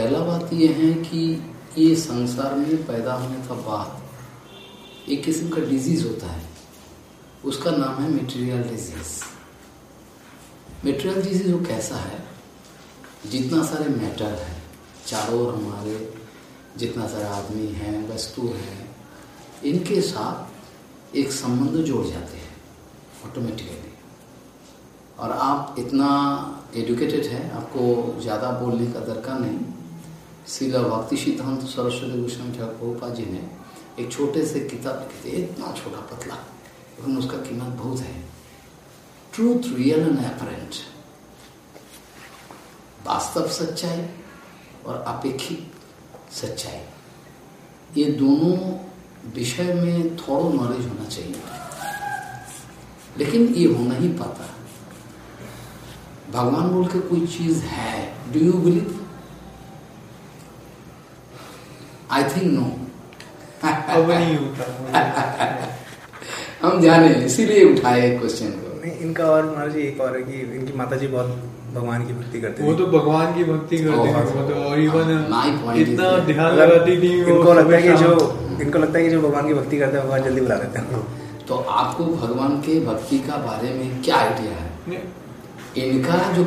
पहला बात यह है कि ये संसार में पैदा होने का बाद एक किस्म का डिज़ीज़ होता है। उसका नाम है मेटेरियल डिज़ीज़ मेटेरियल डिज़ीज़ वो कैसा है? जितना सारे मैटर है, चारों ओर हमारे, जितना सारे आदमी हैं, वस्तु हैं, इनके साथ एक संबंध जोड़ जाते हैं ऑटोमेटिकली और आप इतना एजुकेटेड हैं, आपको ज़्यादा बोलने का दरकार नहीं। सीला भक्ति सिद्धांत सरस्वती गोस्वामी ठाकुर जी ने एक छोटे से किताब लिखे थे, इतना छोटा पतला, लेकिन उसका कीमत बहुत है। ट्रूथ रियल एंड अपरेंट वास्तव सच्चाई और अपेक्षित सच्चाई। ये दोनों विषय में थोड़ा नॉलेज होना चाहिए। लेकिन ये होना ही पाता। भगवान बोल के कोई चीज़ है do you believe I think no अब नहीं होता हम जाने इसीलिए उठाए क्वेश्चन को। नहीं इनका और महाराज जी एक और है कि इनकी माता जी बहुत भगवान की भक्ति करते वो तो भगवान की भक्ति करते हैं वो तो और इवन is इतना ध्यान मतलब लगाती थी इनको लगता है कि जो इनको लगता है कि जो भगवान की भक्ति करते हैं भगवान जल्दी बुला लेते हैं। तो आपको भगवान के भक्ति का बारे में क्या आइडिया है? इनका जो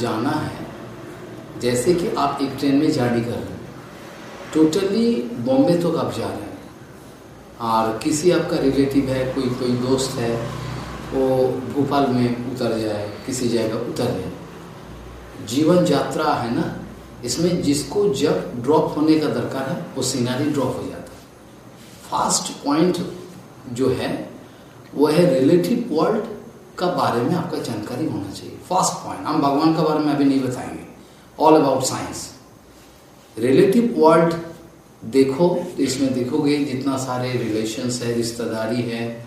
जाना है जैसे कि आप एक ट्रेन में जर्नी कर रहे हैं। टोटली बॉम्बे तक आप जा रहे हैं? और किसी आपका रिलेटिव है, कोई कोई दोस्त है, वो भोपाल में उतर जाए, किसी जगह उतर जाए। जीवन यात्रा है ना? इसमें जिसको जब ड्रॉप होने का दरकार है, वो सीनारी ड्रॉप हो जाता है। फास्ट पॉइंट जो है, वो है रिलेटिव वर्ल्ड का बारे में आपका जानकारी होना चाहिए। फास्ट पॉइंट हम भगवान का बारे में अभी नहीं बताएँगे। All about science relative world देखो तो इसमें देखोगे जितना सारे रिलेशंस है, रिश्तेदारी है,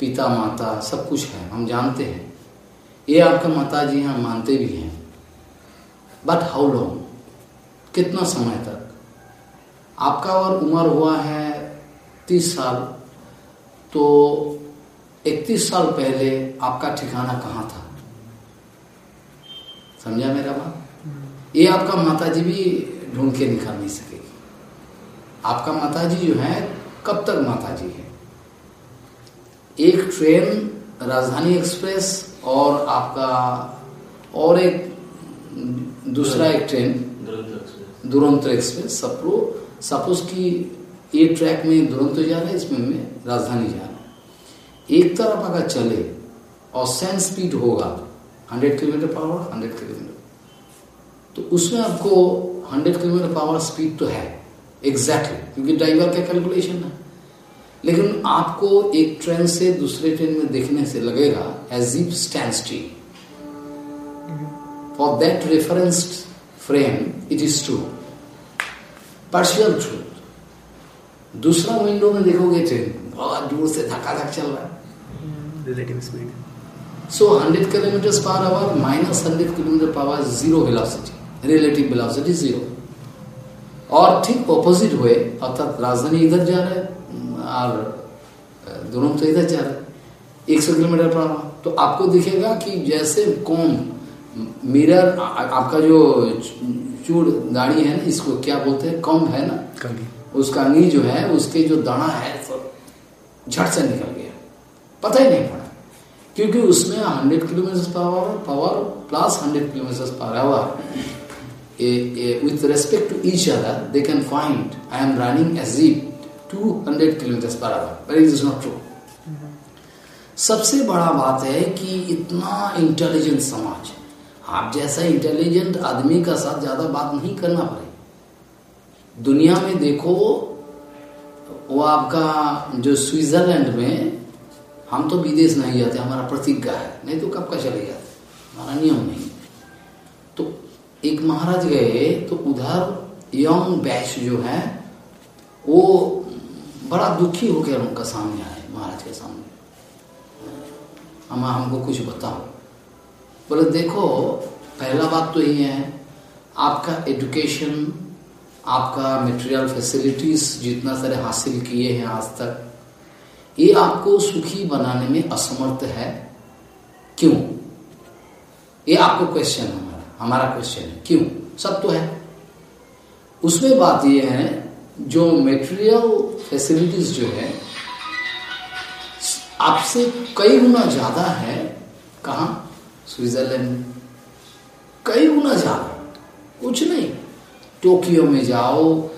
पिता, माता, सब कुछ है, हम जानते हैं। ये आपका माता जी हम मानते भी हैं। बट हाउ लॉन्ग कितना समय तक? आपका और उम्र हुआ है तीस साल तो इकतीस साल पहले आपका ठिकाना कहाँ था? समझा मेरा बात? ये आपका माता जी भी ढूंढ के निकाल नहीं सकेगी। आपका माताजी जो है कब तक माताजी है? एक ट्रेन राजधानी एक्सप्रेस और आपका और एक दूसरा एक ट्रेन। दुरंतो एक्सप्रेस। सप्रो। सपोज़ कि ये ट्रैक में दुरंतो जा रहा है इसमें में राजधानी जा रहा है। एक तरफ़ अगर चले और सेंस स्पीड होगा 100 किलोमीटर पर आवर 100 किलोमीटर। तो उसमें आपको 100 किलोमीटर पर आवर स्पीड तो है। एग्जैक्टली exactly, क्योंकि ड्राइवर का कैलकुलेशन है। लेकिन आपको एक ट्रेन से दूसरे ट्रेन में देखने से लगेगा as if stand still for that referenced frame it is true partial truth दूसरा विंडो में देखोगे ट्रेन बहुत दूर से धक्का धक चल रहा है। Relative speed so 100 kilometre per hour minus hundred kilometre per hour zero velocity relative velocity zero और ठीक ऑपोजिट हुए अर्थात राजधानी इधर जा रहा है और दोनों तो इधर जा रहा है। एक सौ किलोमीटर पर आवर तो आपको दिखेगा कि जैसे कौन मिरर आपका जो चूड़ दाढ़ी है ना इसको क्या बोलते हैं? कॉम्ब है ना? उसका अंगी जो है उसके जो दाना है तो झट से निकल गया। पता ही नहीं पड़ा। क्योंकि उसमें 100 kilometre per hour power plus 100 kilometre per hour with respect to each other they can find I am running as if 200 kilometers per hour. But it is not true. सबसे बड़ा बात है कि इतना इंटेलिजेंट समाज आप जैसा इंटेलिजेंट आदमी का साथ ज़्यादा बात नहीं करना पड़े। दुनिया में देखो वो आपका जो स्विट्जरलैंड में हम तो विदेश नहीं जाते हमारा प्रतिज्ञा है। नहीं तो कब का चले जाते? हमारा नियम नहीं। एक महाराज गए तो उधर यंग बैच जो है, वो बड़ा दुखी होकर उनका सामने आए, महाराज के सामने। हम हमको कुछ बताओ। बोले, देखो, पहला बात तो ये है, आपका एजुकेशन आपका मटेरियल फैसिलिटीज़ जितना सारे हासिल किए हैं आज तक, ये आपको सुखी बनाने में असमर्थ है। क्यों? ये आपको क्वेश्चन है। हमारा क्वेश्चन है। क्यों? सब तो है। उसमें बात यह है, जो मेटेरियल फैसिलिटीज़ जो है, आपसे कई गुना ज़्यादा है कहा? स्विट्जरलैंड में कई गुना ज़्यादा। कुछ नहीं। टोक्यो में जाओ,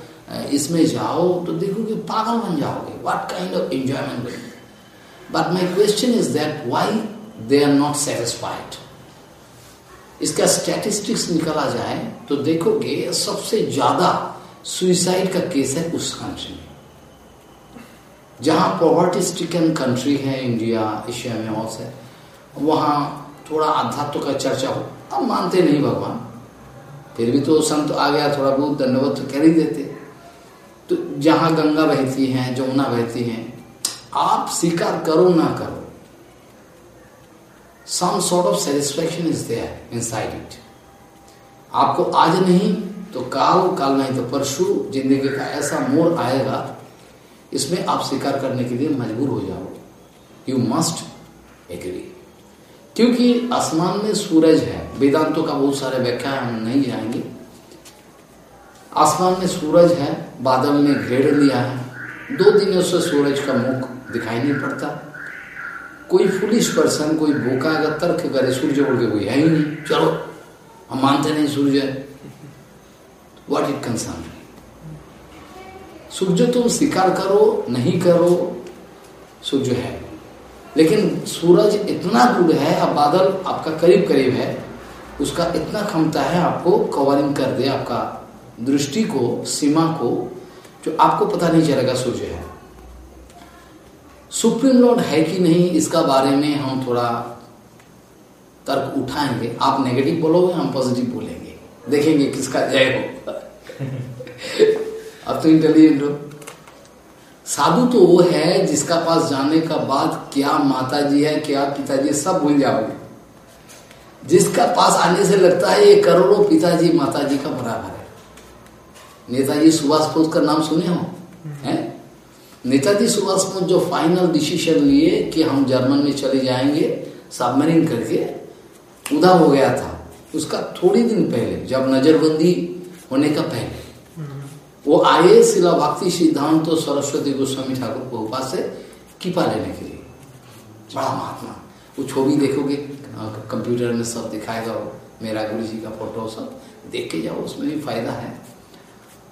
इसमें जाओ तो देखोगे पागल बन जाओगे। What kind of enjoyment but my question is that why they are not satisfied इसका स्टैटिस्टिक्स निकाला जाए तो देखोगे सबसे ज़्यादा सुइसाइड का केस है उस कंट्री में। जहाँ पॉवर्टी स्टिकन कंट्री है इंडिया एशिया में और से, वहाँ थोड़ा अध्यात्व का चर्चा हो अब मानते नहीं भगवान। फिर भी तो संत आ गया, थोड़ा बहुत धन्यवाद तो कर ही देते। तो जहाँ गंगा बहती है, जमुना बहती है, आप स्वीकार करो ना करो। Some sort of satisfaction is there inside it आपको आज नहीं तो काल काल नहीं तो परशु, ज़िंदगी का ऐसा मोड़ आएगा, इसमें आप स्वीकार करने के लिए मजबूर हो जाओगे यू मस्ट एग्री क्योंकि आसमान में सूरज है, वेदांतों का बहुत सारे व्याख्या हम नहीं जाएँगे। आसमान में सूरज है, बादल ने घेर लिया है, दो दिनों से सूरज का मुख दिखाई नहीं पड़ता। कोई फुलिश पर्सन कोई भूखा अगर तर्क करे सूर्य बोल के कोई है ही नहीं। चलो, हम मानते नहीं सूर्य वॉट इट कंसर्न सूर्य तुम स्वीकार करो, नहीं करो सूर्य है। लेकिन सूरज इतना दूर है, अब बादल आपका करीब करीब है, उसका इतना क्षमता है, आपको कवरिंग कर दे, आपका दृष्टि को, सीमा को, जो आपको पता नहीं चलेगा सूर्य है। सुप्रीम लॉर्ड है कि नहीं इसका बारे में हम थोड़ा तर्क उठाएँगे। आप नेगेटिव बोलोगे हम पॉजिटिव बोलेंगे। देखेंगे किसका जय हो। अब तो इंटेलिजेंट हो साधु तो वो है जिसका पास जाने का बाद क्या माता जी है क्या पिताजी सब भूल जाओगे। जिसका पास आने से लगता है ये करोड़ों पिताजी माता जी का बराबर है। नेताजी सुभाष बोस का नाम सुने हो? हैं? नेताजी सुभाष बोस जो फाइनल डिसीज़न लिए कि हम जर्मन में चले जाएँगे सबमरीन करके, उदा हो गया था। उसका थोड़ी दिन पहले, जब नजरबंदी होने का पहले। वो आए शिला भक्ति सिद्धांत तो सरस्वती गोस्वामी ठाकुर को उपास से कीपा लेने के लिए। बड़ा महात्मा। वो छवि देखोगे कंप्यूटर में सब दिखाएगा वो मेरा गुरु जी का फ़ोटो सब। देख के जाओ, उसमें भी फ़ायदा है।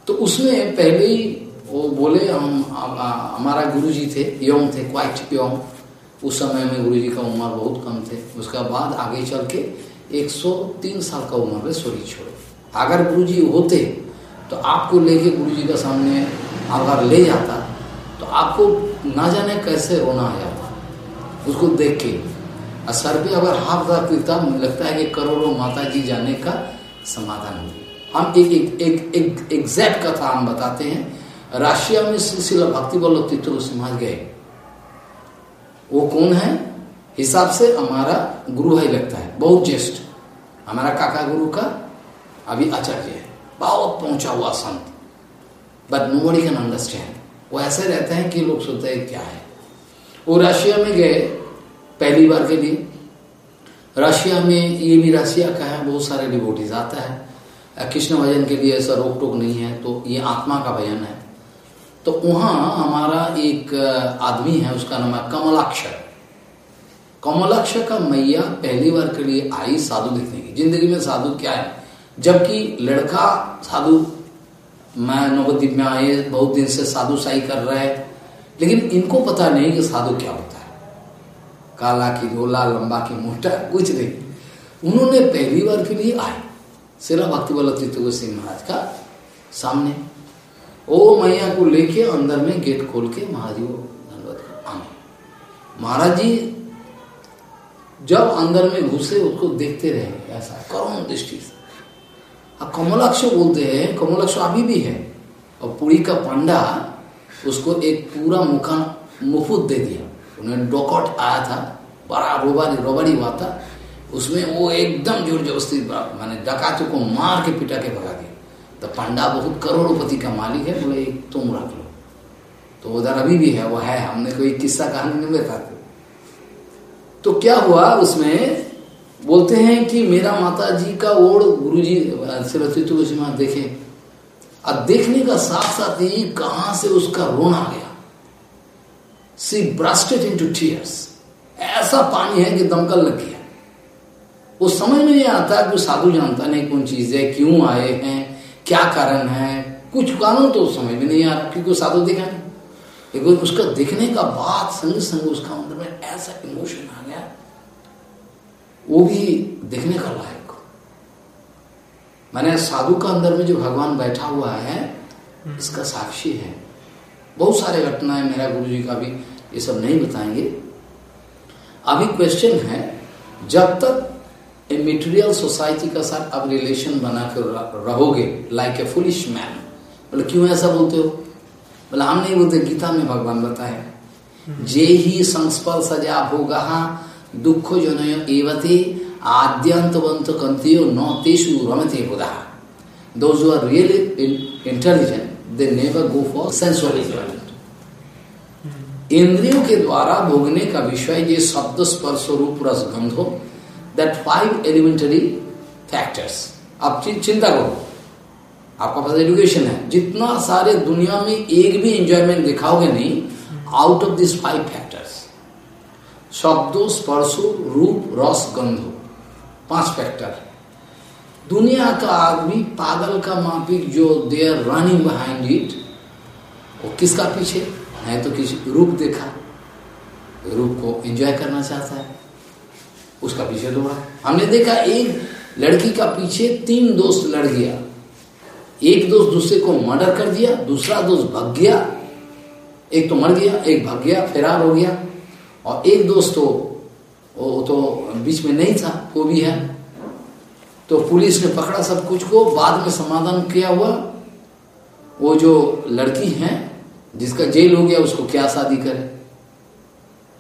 तो उसमें पहले ही वो बोले, हम हमारा गुरु जी थे यौंग थे क्वाइट यौंग उस समय में गुरु जी का उम्र बहुत कम थे। उसका बाद आगे चल के 103 साल का उम्र में शरीर छोड़े। अगर गुरु जी होते तो आपको लेके गुरु जी का सामने अगर ले जाता तो आपको ना जाने कैसे रोना आ जाता उसको देख के। और सर पे अगर हाथ रख देता, लगता है कि करोड़ों माता जी जाने का समाधान हो हम एक एक एक एग्जैक्ट कथा हम बताते हैं। राशिया में सिलसिला भक्ति वल्लभ तीर्थ समाज गए वो कौन है? हिसाब से हमारा गुरु है लगता है, बहुत ज्येष्ठ। हमारा काका गुरु का अभी आचार्य है। बहुत पहुँचा हुआ संत। बट नो कैन अंडरस्टैंड वो ऐसे रहते हैं कि लोग सोचते हैं क्या है। वो रशिया में गए पहली बार के लिए। रशिया में ये भी रशिया का है, बहुत सारे डिवोटीज आता है। कृष्ण भजन के लिए ऐसा रोक टोक नहीं है तो ये आत्मा का भजन है। तो वहाँ हमारा एक आदमी है, उसका नाम है कमलाक्षर। कमलाक्षर का मैया पहली बार के लिए आई साधु दिखने की। ज़िंदगी में साधु क्या है? जबकि लड़का साधु, मैं नवद्वीप में आए, बहुत दिन से साधु साई कर रहा है, लेकिन इनको पता नहीं कि साधु क्या होता है। काला की गोला, लंबा की मोटा, कुछ नहीं। उन्होंने पहली बार के लिए आए। सिरा भक्ति वल्लभ सिंह महाराज का सामने। ओ मैया को लेके अंदर में गेट खोल के महाराज को आने महाराज जी, जब अंदर में घुसे, उसको देखते रहे, ऐसा करोड़ दृष्टि से। अब कमलाक्ष बोलते हैं, कमलाक्ष अभी भी है। और पुरी का पांडा उसको एक पूरा मुखान मुफ़्त दे दिया। उन्हें डोकट आया था, बड़ा रोबारी रोबारी हुआ था। उसमें वो एकदम ज़ोर जबरस्ती मैंने डकातों को मार के पिटा के भगा दिया। तो पंडा बहुत करोड़पति का मालिक है, बोले, एक तुम रख लो। तो उधर अभी भी है, वो है, हमने कोई किस्सा कहानी नहीं बताते तो क्या हुआ उसमें? बोलते हैं कि मेरा माता जी का ओढ़ गुरु जी सरस्वती तुलसी देखे। और देखने का साथ साथ ही कहाँ से उसका रोना आ गया। सी ब्रास्टेड इन टू टीयर्स ऐसा पानी है कि दमकल लग गया। वो समझ में नहीं आता कि साधु जानता नहीं कौन चीज़ है, क्यों आए हैं क्या कारण है? कुछ कारण तो समझ में नहीं आ रहा, क्योंकि साधु देखा नहीं। लेकिन उसका देखने का बाद संग संग उसका अंदर में ऐसा इमोशन आ गया, वो भी देखने का लायक। मैंने साधु का अंदर में जो भगवान बैठा हुआ है, इसका साक्षी है। बहुत सारे घटनाएँ मेरा गुरु जी का भी, ये सब नहीं बताएँगे। अभी क्वेश्चन है, जब तक ए मेटेरियल सोसाइटी का साथ आप रिलेशन बना कर रहोगे लाइक ए फुलिश मैन बोले क्यों ऐसा बोलते हो? बोले हम नहीं बोलते गीता में भगवान बताए जे ही संस्पर्श सजा होगा दुख जनय एवते आद्यंतवंत कंतियो न तेषु रमते बुधा। Those are really intelligent they never go for sensual इंद्रियों के द्वारा भोगने का विषय ये शब्द स्पर्श रूप रस गंधो दैट फाइव एलिमेंटरी फैक्टर्स आप चिंता करो। आपका पास एजुकेशन है। जितना सारे दुनिया में एक भी एंजॉयमेंट दिखाओगे नहीं out of this five factors शब्दों, स्पर्शो, रूप, रस, गंधो, पाँच फैक्टर दुनिया का आदमी पागल का मापिक जो they are running behind it वो किसका पीछे? है तो किसी, रूप देखा। रूप को एंजॉय करना चाहता है। उसका पीछे दौड़ा। हमने देखा एक लड़की का पीछे तीन दोस्त लड़ गया। एक दोस्त दूसरे को मर्डर कर दिया, दूसरा दोस्त भग गया। एक तो मर गया, एक भग गया, फरार हो गया। और एक दोस्त तो वो तो बीच में नहीं था, वो भी है। तो पुलिस ने पकड़ा सब कुछ को, बाद में समाधान किया हुआ। वो जो लड़की है, जिसका जेल हो गया, उसको क्या शादी करे?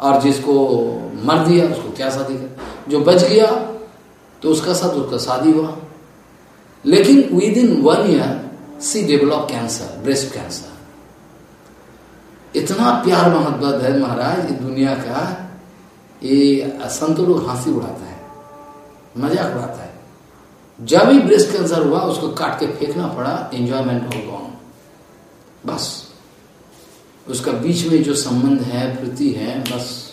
और जिसको मर दिया, उसको क्या शादी करे? जो बच गया तो उसका साथ उसका शादी हुआ। लेकिन within one year she develop cancer breast cancer इतना प्यार मोहब्बत है महाराज ये दुनिया का, ये संत लोग हँसी उड़ाता है, मज़ाक उड़ाता है। जब भी ब्रेस्ट कैंसर हुआ, उसको काट के फेंकना पड़ा एंजॉयमेंट हो गॉन बस। उसका बीच में जो संबंध है, प्रीति है, बस।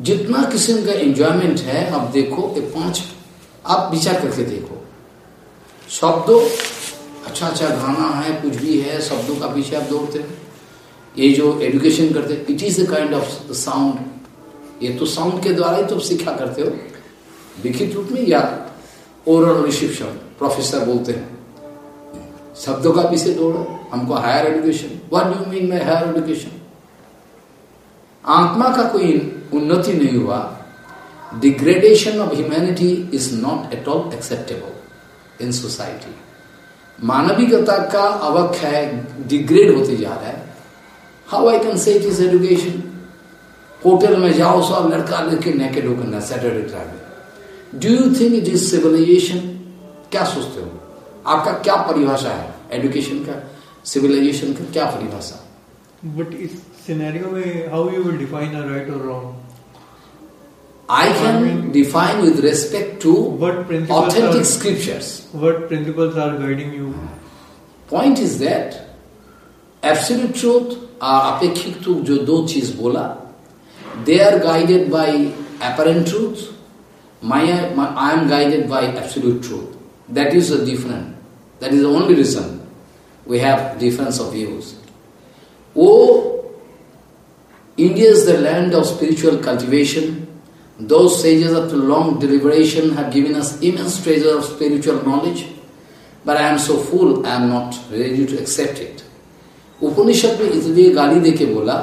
जितना किस्म का एंजॉयमेंट है, आप देखो ये पाँच, आप विचार करके देखो। शब्दों अच्छा अच्छा गाना है, कुछ भी है, शब्दों का पीछे आप दौड़ते हैं। ये जो एजुकेशन करते it is the kind of sound ये तो साउंड के द्वारा ही तो सीखा करते हो। लिखित रूप में या ओरल रिसिप्शन प्रोफेसर बोलते हैं। शब्दों का पीछे दौड़ो, हमको higher education what do mean by higher education आत्मा का कोई उन्नति नहीं हुआ degradation of humanity is not at all acceptable in society मानविकता का अवक है डिग्रेड होते जा रहा है। How I can say it is education hotel में जाओ, सब लड़का लड़के नेकेड होकर Saturday travel do you think it is civilisation क्या सोचते हो? आपका क्या परिभाषा है? एजुकेशन का? सिविलाइजेशन का क्या परिभाषा? बट इस सिनेरियो में how you will define a right और wrong I can I mean, define with respect to what authentic are, scriptures. What principles are guiding you? Point is that absolute truth और अपेक्षित truth जो दो चीज बोला they are guided by apparent truth. My, my I am guided by absolute truth. That is a different. That is the only reason we have difference of views. Oh, India is the land of spiritual cultivation. Those sages after long deliberation have given us immense treasure of spiritual knowledge. But I am so full, I am not ready to accept it. उपनिषद में इसलिए गाली देके बोला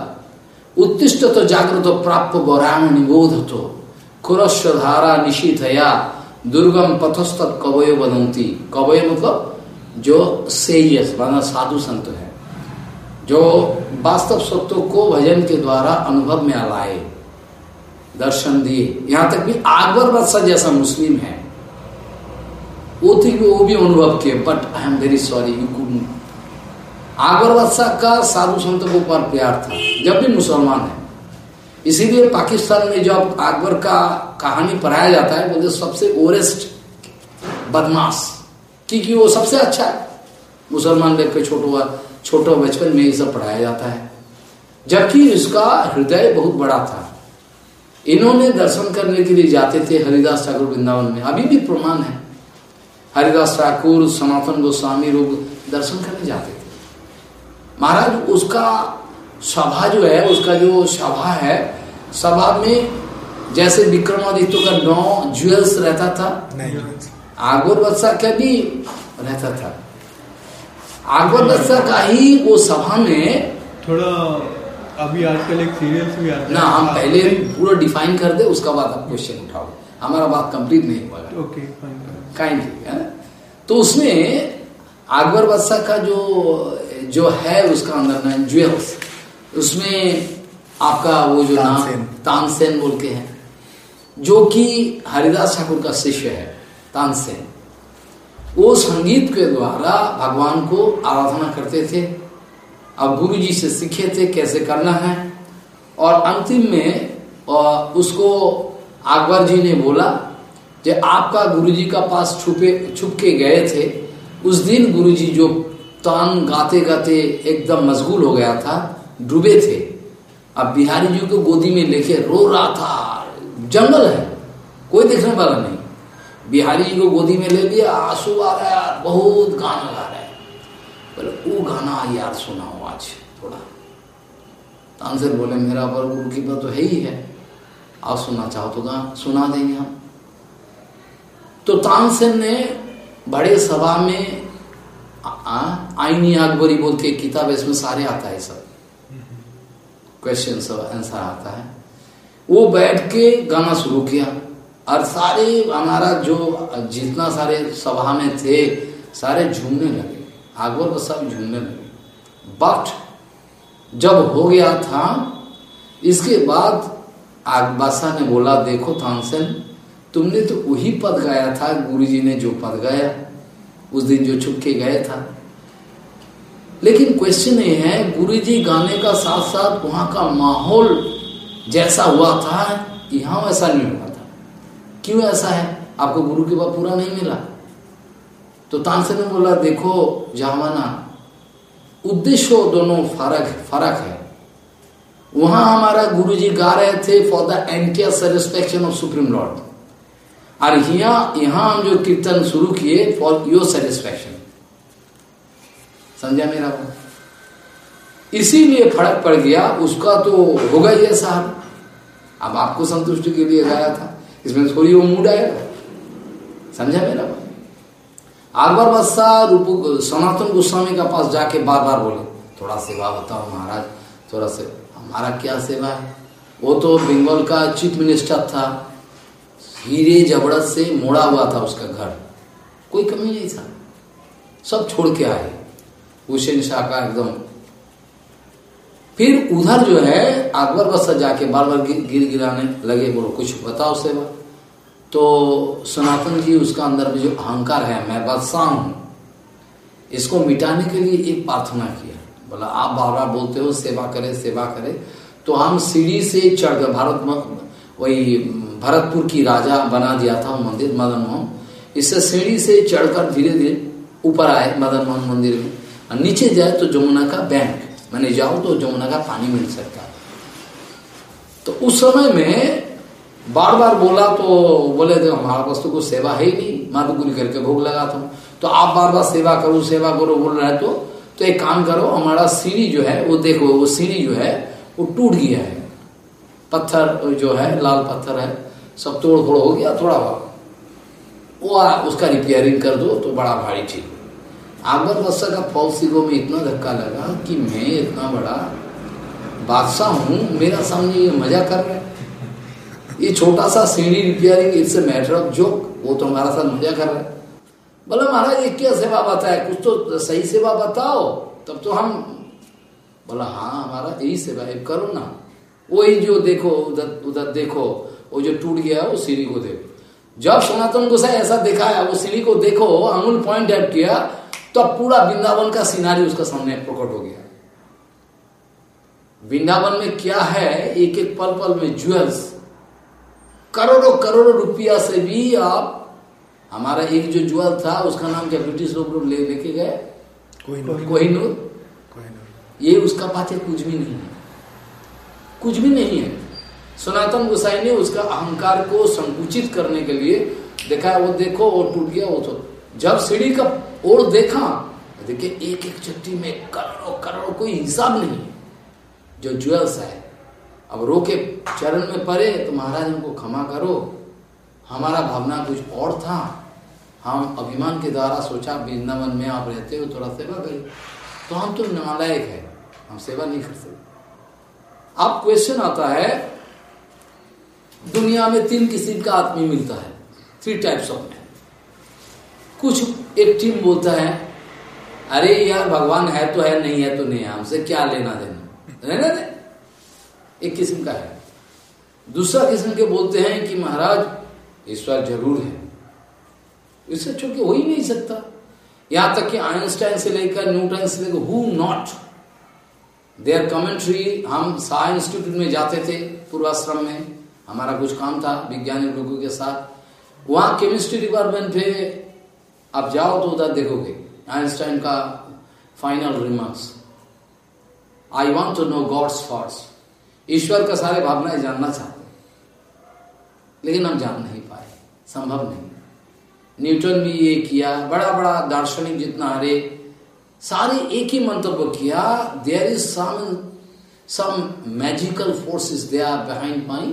उत्तिष्ट तो जागृत प्राप्त वराण निबोध तो कुरस्व धारा निशीथया दुर्गम पथस्त कवय बनती कवय मतलब जो सेयस माना साधु संत है जो वास्तव सत्व को भजन के द्वारा अनुभव में लाए दर्शन दिए। यहाँ तक भी आकबर बदसा जैसा मुस्लिम है। वो थी वो भी अनुभव किए but I am very sorry you could Akbar बादशाह का साधु संतों के ऊपर प्यार था, जब भी मुसलमान है। इसीलिए पाकिस्तान में जब अकबर का कहानी पढ़ाया जाता है, बोलते सबसे ओरेस्ट बदमाश क्योंकि वो सबसे अच्छा है। मुसलमान देख के छोटो छोटो बचपन में ये सब पढ़ाया जाता है। जबकि उसका हृदय बहुत बड़ा था। इन्होंने दर्शन करने के लिए जाते थे हरिदास ठाकुर वृंदावन में। अभी भी प्रमाण है। हरिदास ठाकुर सनातन गोस्वामी लोग दर्शन करने जाते थे। महाराज उसका सभा जो है उसका जो सभा है सभा में जैसे विक्रमादित्य का नौ ज्वेल्स रहता था। नहीं। आगोर बत्सा का भी रहता था। आगोर बत्सा का ही वो सभा में थोड़ा अभी आजकल एक सीरियल्स भी आते ना हम पहले पूरा डिफाइन कर दे उसका बाद आप क्वेश्चन उठाओ। हमारा बात कंप्लीट नहीं हुआ ओके फाइन काइंडली है तो उसमें अकबर बादशाह का जो जो है उसका अंदर ना ज्वेल्स उसमें आपका वो जो नाम तानसेन। तानसेन बोल के है जो कि हरिदास ठाकुर का शिष्य है तानसेन। वो संगीत के द्वारा भगवान को आराधना करते थे अब गुरु जी से सीखे थे कैसे करना है। और अंतिम में उसको अकबर जी ने बोला कि आपका गुरु जी का पास छुपे छुप के गए थे। उस दिन गुरु जी जो तान गाते गाते एकदम मशगूल हो गया था, डूबे थे। अब बिहारी जी को गोदी में लेके रो रहा था। जंगल है, कोई देखने वाला नहीं। बिहारी जी को गोदी में ले लिया, आँसू आ रहा बहुत गाना बोले वो गाना यार सुनाओ आज, थोड़ा। तानसेन बोले, मेरा पर गुरु की बात तो है ही है। आप सुनना चाहो तो गा, सुना देंगे हम। तो तानसेन ने बड़े सभा में आईनी अकबरी बोल के किताब इसमें सारे आता है सब। क्वेश्चन सब आंसर आता है। वो बैठ के गाना शुरू किया, और सारे हमारा जो, जितना सारे सभा में थे, सारे झूमने लगे। अकबर बस सब झूमने लगे। बट जब हो गया था, इसके बाद आग बादशाह ने बोला, देखो तानसेन तुमने तो वही पद गाया था, गुरुजी ने जो पद गाया, उस दिन जो छुप के गए था। लेकिन क्वेश्चन ये है, गुरुजी गाने का साथ साथ वहाँ का माहौल जैसा हुआ था, यहाँ वैसा नहीं हुआ था। क्यों ऐसा है? आपको गुरु के बाद पूरा नहीं मिला? तो तानसेन ने बोला, देखो जहावाना उद्देश्य दोनों फ़र्क फ़र्क है। वहाँ हमारा गुरुजी गा रहे थे for the entire satisfaction of supreme lord और यहाँ यहाँ हम जो कीर्तन शुरू किए फॉर योर सेटिस्फेक्शन समझा मेरा इसीलिए फ़र्क पड़ गया, उसका तो होगा ही ऐसा। अब आपको संतुष्टि के लिए गाया था। इसमें थोड़ी वो मूड आएगा। समझा मेरा बात? अकबर बादशाह रूप, सनातन गोस्वामी का पास जाके बार बार बोले, थोड़ा सेवा बताओ महाराज, थोड़ा से, हमारा क्या सेवा है? वो तो बंगाल का चीफ मिनिस्टर था, हीरे जबड़त से मोड़ा हुआ था उसका घर। कोई कमी नहीं था। सब छोड़ के आए। हुसैन शाह का एकदम। फिर उधर जो है अकबर बसा जाके बार बार गिर गिराने लगे, बोलो, कुछ बताओ सेवा। तो सनातन जी उसका अंदर में जो अहंकार है, मैं बादशाह हूँ। इसको मिटाने के लिए एक प्रार्थना किया। बोला, आप बार बार बोलते हो, सेवा करे सेवा करे। तो हम सीढ़ी से चढ़ गए। भारत वही, भरतपुर की राजा बना दिया था मंदिर, मदन मोहन। इससे सीढ़ी से चढ़कर धीरे धीरे ऊपर आए मदन मोहन मंदिर में। और नीचे जाए तो जमुना का बैंक मैंने जाओ तो जमुना का पानी मिल सकता। तो उस समय में बार बार बोला तो बोले थे हमारे पास तो कोई सेवा है ही नहीं। मैं तो माधुकुरी करके भोग लगाता हूँ तो आप बार बार सेवा करो सेवा करो बोल रहे तो तो एक काम करो हमारा सीढ़ी जो है वो देखो वो सीढ़ी जो है वो टूट गया है। पत्थर जो है लाल पत्थर है सब तोड़ फोड़ हो गया थोड़ा बहुत। वो आ, उसका रिपेयरिंग कर दो तो बड़ा भारी ठीक अकबर बादशाह का फौज सिगो में इतना धक्का लगा कि मैं इतना बड़ा बादशाह हूँ मेरा सामने ये मज़ा कर रहे हैं। ये छोटा सा सीढ़ी repairing it's a matter of joke वो तो हमारा साथ मज़ा कर रहे हैं। बोला, महाराज, ये क्या सेवा बताए कुछ तो सही सेवा बताओ, तब तो हम बोला हाँ हमारा यही सेवा है, करो ना। वही जो देखो, उधर उधर देखो, वो जो टूट गया, वो सीढ़ी को देखो। जब सनातन गोसाई ऐसा देखा है वो सीढ़ी को देखो अंगुल पॉइंट आउट किया तो पूरा वृंदावन का सिनारी उसका सामने प्रकट हो गया। वृंदावन में क्या है? एक एक पल पल में ज्वेल्स करोड़ों करोड़ों रुपया से भी आप हमारा एक जो ज्वेल था उसका नाम क्या ब्रिटिश लोग ले लेके गए? कोहिनूर। कोई ये उसका पाते कुछ भी नहीं है। कुछ भी नहीं है। सनातन गोसाई ने उसका अहंकार को संकुचित करने के लिए देखा वो देखो वो टूट गया वो तो जब सीढ़ी का ओर देखा देखिए एक एक चट्टी में करोड़ों करोड़ों कोई हिसाब नहीं जो ज्वेल्स है अब रो के चरण में पड़े तो महाराज हमको क्षमा करो। हमारा भावना कुछ और था। हम अभिमान के द्वारा सोचा, वृंदावन में आप रहते हो, थोड़ा सेवा करें तो हम तो नालायक है, हम सेवा नहीं कर सकते। अब क्वेश्चन आता है, दुनिया में तीन किस्म का आदमी मिलता है थ्री टाइप्स ऑफ़ मैन कुछ एक टीम बोलता है, अरे यार, भगवान है तो है, नहीं है तो नहीं है, हमसे क्या लेना देना? रहने दे। एक किस्म का है। दूसरा किस्म के बोलते हैं कि महाराज, ईश्वर ज़रूर है। इससे चूँकि हो ही नहीं सकता। यहाँ तक कि आइंस्टाइन से लेकर न्यूटन से लेकर हु नॉट देयर कमेंट्री हम सा इंस्टीट्यूट में जाते थे पूर्वाश्रम में। हमारा कुछ काम था वैज्ञानिक लोगों के साथ। वहाँ केमिस्ट्री डिपार्टमेंट पे आप जाओ तो उधर देखोगे आइंस्टाइन का final remarks I want to know God's thoughts ईश्वर का सारे भावनाएँ जानना चाहते लेकिन हम जान नहीं पाए। संभव नहीं। न्यूटन भी ये किया बड़ा बड़ा दार्शनिक जितना हरे सारे एक ही मंतव्य किया there is some some magical force is they are behind my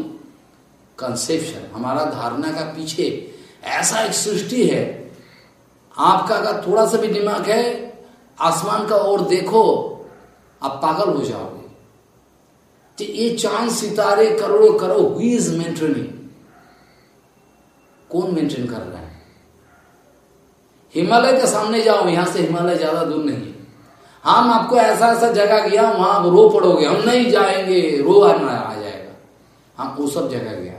conception हमारा धारणा का पीछे ऐसा एक सृष्टि है। आपका अगर थोड़ा सा भी दिमाग है, आसमान का ओर देखो, आप पागल हो जाओगे कि ये चाँद सितारे करोड़ों करोड़ हुई इज़ मेंटेनिंग कौन मेंटेन कर रहा है? हिमालय के सामने जाओ, यहाँ से हिमालय ज़्यादा दूर नहीं है। हम आपको ऐसा ऐसा जगह गया, वहाँ रो पड़ोगे। हम नहीं जाएँगे, रो आना आ जाएगा। हम वो सब जगह गया।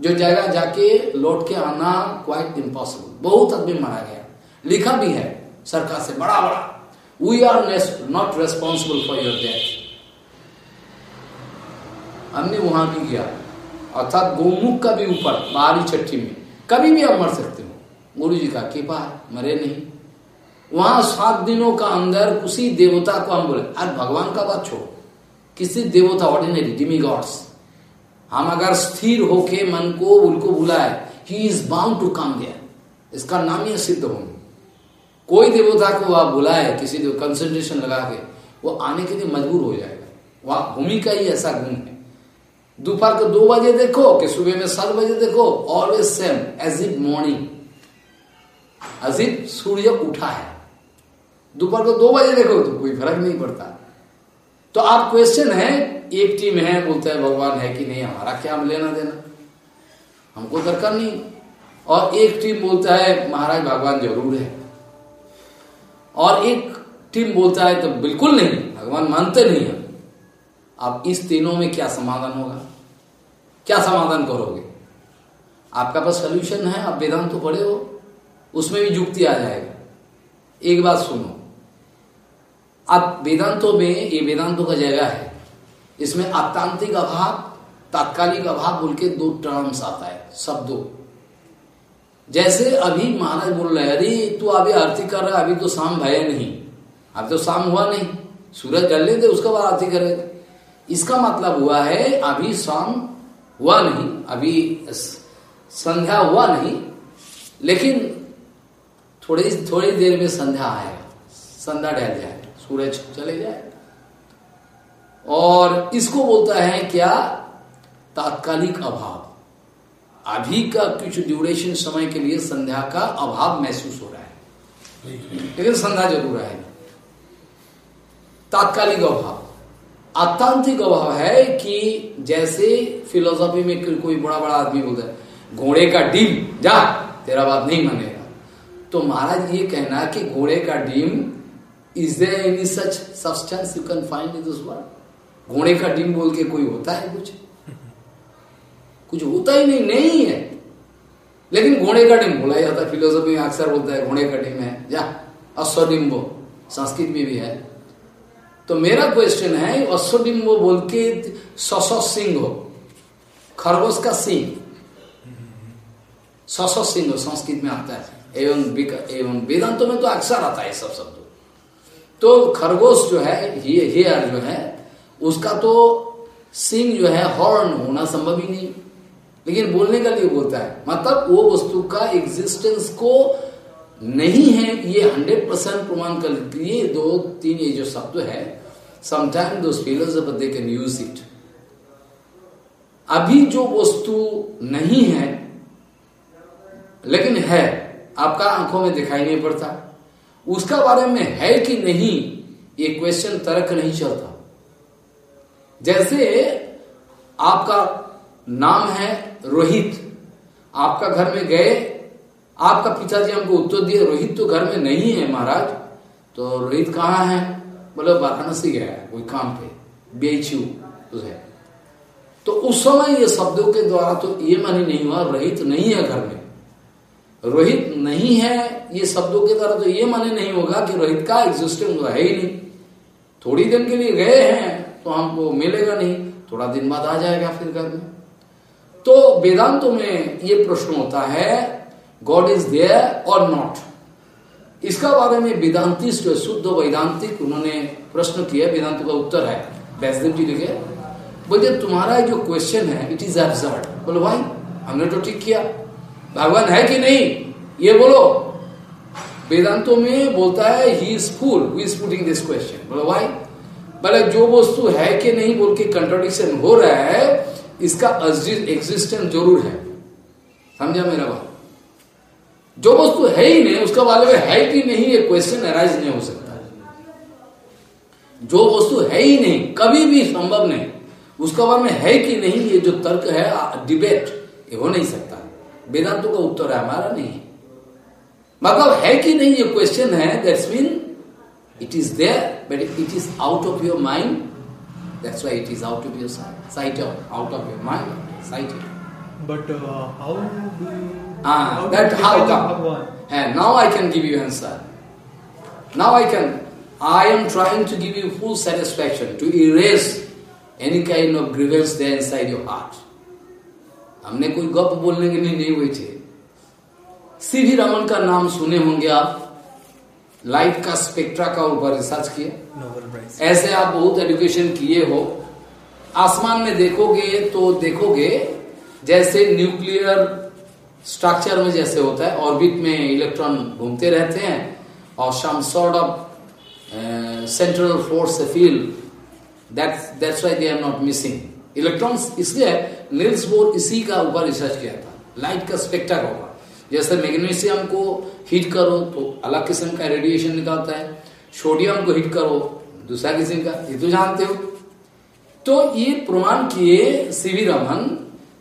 जो जगह जाके लौट के आना क्वाइट इम्पॉसिबल बहुत आदमी मारा गया। लिखा भी है, सरकार से बड़ा बड़ा we are not responsible for your death हमने वहाँ भी गया अर्थात गोमुख का भी ऊपर बाहरी छठी में। कभी भी आप मर सकते हो। गुरु जी का कृपा है, मरे नहीं। वहाँ सात दिनों का अंदर उसी देवता को हम बोले आज भगवान का बात छोड़ो। किसी देवता ऑर्डिनरी डिमी गॉड्स हम अगर स्थिर होके मन को, उनको बुलाए he is bound to come there इसका नाम ही सिद्ध होंगे। कोई देवता को आप बुलाए, किसी कंसेंट्रेशन लगा के, वो आने के लिए मजबूर हो जाएगा। वहाँ भूमि का ही ऐसा गुण है। दोपहर को दो बजे देखो कि सुबह में सात बजे देखो always same as if morning as if सूर्य उठा है। दोपहर को दो बजे देखो तो कोई फ़र्क नहीं पड़ता। तो आप क्वेश्चन है, एक टीम है, बोलता है, भगवान है कि नहीं, हमारा क्या लेना देना? हमको दरकार नहीं। और एक टीम बोलता है, महाराज, भगवान ज़रूर है। और एक टीम बोलता है तो बिल्कुल नहीं, भगवान मानते नहीं है। अब इस तीनों में क्या समाधान होगा? क्या समाधान करोगे? आपका पास सोल्यूशन है, आप वेदांत तो पढ़े हो, उसमें भी युक्ति आ जाएगा। एक बात सुनो, आप वेदांतों में, ये वेदांतों का जगह है, इसमें आतांतिक अभाव, तात्कालिक अभाव बोल के दो टर्म्स आता है, शब्दों। जैसे अभी महाराज बोल रहे अरे, तू अभी आरती कर रहा है, अभी तो शाम भय नहीं, अभी तो शाम हुआ नहीं, सूरज जल लेते, उसके बाद आरती करेगा। इसका मतलब हुआ है, अभी शाम हुआ नहीं अभी संध्या हुआ नहीं लेकिन थोड़ी थोड़ी देर में संध्या आएगा। संध्या ढल जाएगा सूरज चले जाएगा और इसको बोलता है क्या? तात्कालिक अभाव। अभी का कुछ ड्यूरेशन समय के लिए संध्या का अभाव महसूस हो रहा है। लेकिन संध्या ज़रूर आएगी। तात्कालिक अभाव। आतांतिक अभाव है कि जैसे फिलोसॉफी में कोई बड़ा बड़ा आदमी बोलता है, घोड़े का डीम, जा, तेरा बात नहीं मानेगा। तो महाराज ये कहना कि घोड़े का deem is there any such substance you can find in this world घोड़े का डीम बोल के कोई होता है कुछ? कुछ होता ही नहीं नहीं है। लेकिन घोड़े का डिम, बोला जाता है, फिलोसफी में अक्सर बोलता है, घोड़े का डिम है, जा, अश्वडिम्बो, संस्कृत में भी है। तो मेरा क्वेश्चन है अश्वडिम्बो बोल के ससो सिंह हो। खरगोश का सिंह। ससो सिंह संस्कृत में आता है। एवं एवं वेदांतों में तो अक्सर आता है सब शब्द। तो खरगोश जो है, ये हेयर जो है, उसका तो सिंह जो है, हॉर्न होना संभव ही नहीं। लेकिन बोलने का लिए बोलता है। मतलब वो वस्तु का एग्जिस्टेंस को नहीं है, ये हंड्रेड परसेंट प्रमाण कर लिए दो, तीन, ये जो शब्द है समटाइम दो दे कैन यूज़ इट अभी जो वस्तु नहीं है, लेकिन है, आपका आँखों में दिखाई नहीं पड़ता। उसका बारे में है कि नहीं, ये क्वेश्चन तर्क नहीं चलता। जैसे आपका नाम है रोहित, आपका घर में गए आपका पिताजी हमको उत्तर दिए, रोहित तो घर में नहीं है महाराज। तो रोहित कहाँ है? बोले, वाराणसी गया है, कोई काम पे। बेचू है। तो उस समय ये शब्दों के द्वारा तो ये मानी नहीं हुआ, रोहित नहीं है घर में। रोहित नहीं है, ये शब्दों के द्वारा तो ये माने नहीं होगा कि रोहित का एग्जिस्टेंस है ही नहीं। थोड़ी दिन के लिए गए हैं तो हमको मिलेगा नहीं। थोड़ा दिन बाद आ जाएगा फिर घर में। तो वेदांतों में ये प्रश्न होता है गॉड इज़ देयर और नॉट इसका बारे में वेदांति शुद्ध वैदांतिक उन्होंने प्रश्न किया, वेदांत का उत्तर है। वैष्णव जी लिखे, बोलते, तुम्हारा जो क्वेश्चन है इट इज़ एब्सर्ड बोलो, भाई, हमने तो ठीक किया। भगवान है कि नहीं? ये बोलो। वेदांतों में बोलता है he is fool is putting this question बोलो, भाई बोले जो वस्तु है कि नहीं बोल के कंट्रोडिक्शन हो रहा है, इसका एग्जिस्टेंस ज़रूर है। समझा मेरा बात? जो वस्तु है ही नहीं उसका बारे में है कि नहीं ये क्वेश्चन अराइज नहीं हो सकता। जो वस्तु है ही नहीं कभी भी संभव नहीं उसका बारे में है कि नहीं ये जो तर्क है डिबेट ये हो नहीं सकता। वेदांतों का उत्तर है हमारा नहीं। मतलब है कि नहीं ये क्वेश्चन है that's mean it is there but it is out of your mind that's why it is out of your sight of out of your mind sight how do you, Ah, how that how come? And now I can give you answer. Now I can. I am trying to give you full satisfaction to erase any kind of grievance there inside your heart. हमने कोई गप बोलने के लिए नहीं हुए थे CV Raman का नाम सुने होंगे आप लाइट का स्पेक्ट्रा का ऊपर रिसर्च प्राइज ऐसे आप बहुत एजुकेशन किए हो आसमान में देखोगे तो देखोगे जैसे न्यूक्लियर स्ट्रक्चर में जैसे होता है ऑर्बिट में इलेक्ट्रॉन घूमते रहते हैं और some sort of central force field that's that's why they are not missing electrons इसलिए नील्स बोर इसी का ऊपर रिसर्च किया था लाइट का स्पेक्टर होगा जैसे मैग्नीशियम को हीट करो तो अलग किस्म का रेडिएशन निकलता है। सोडियम को हीट करो, दूसरा किस्म का, ये तो जानते हो। तो ये प्रमाण किए सीवी रमन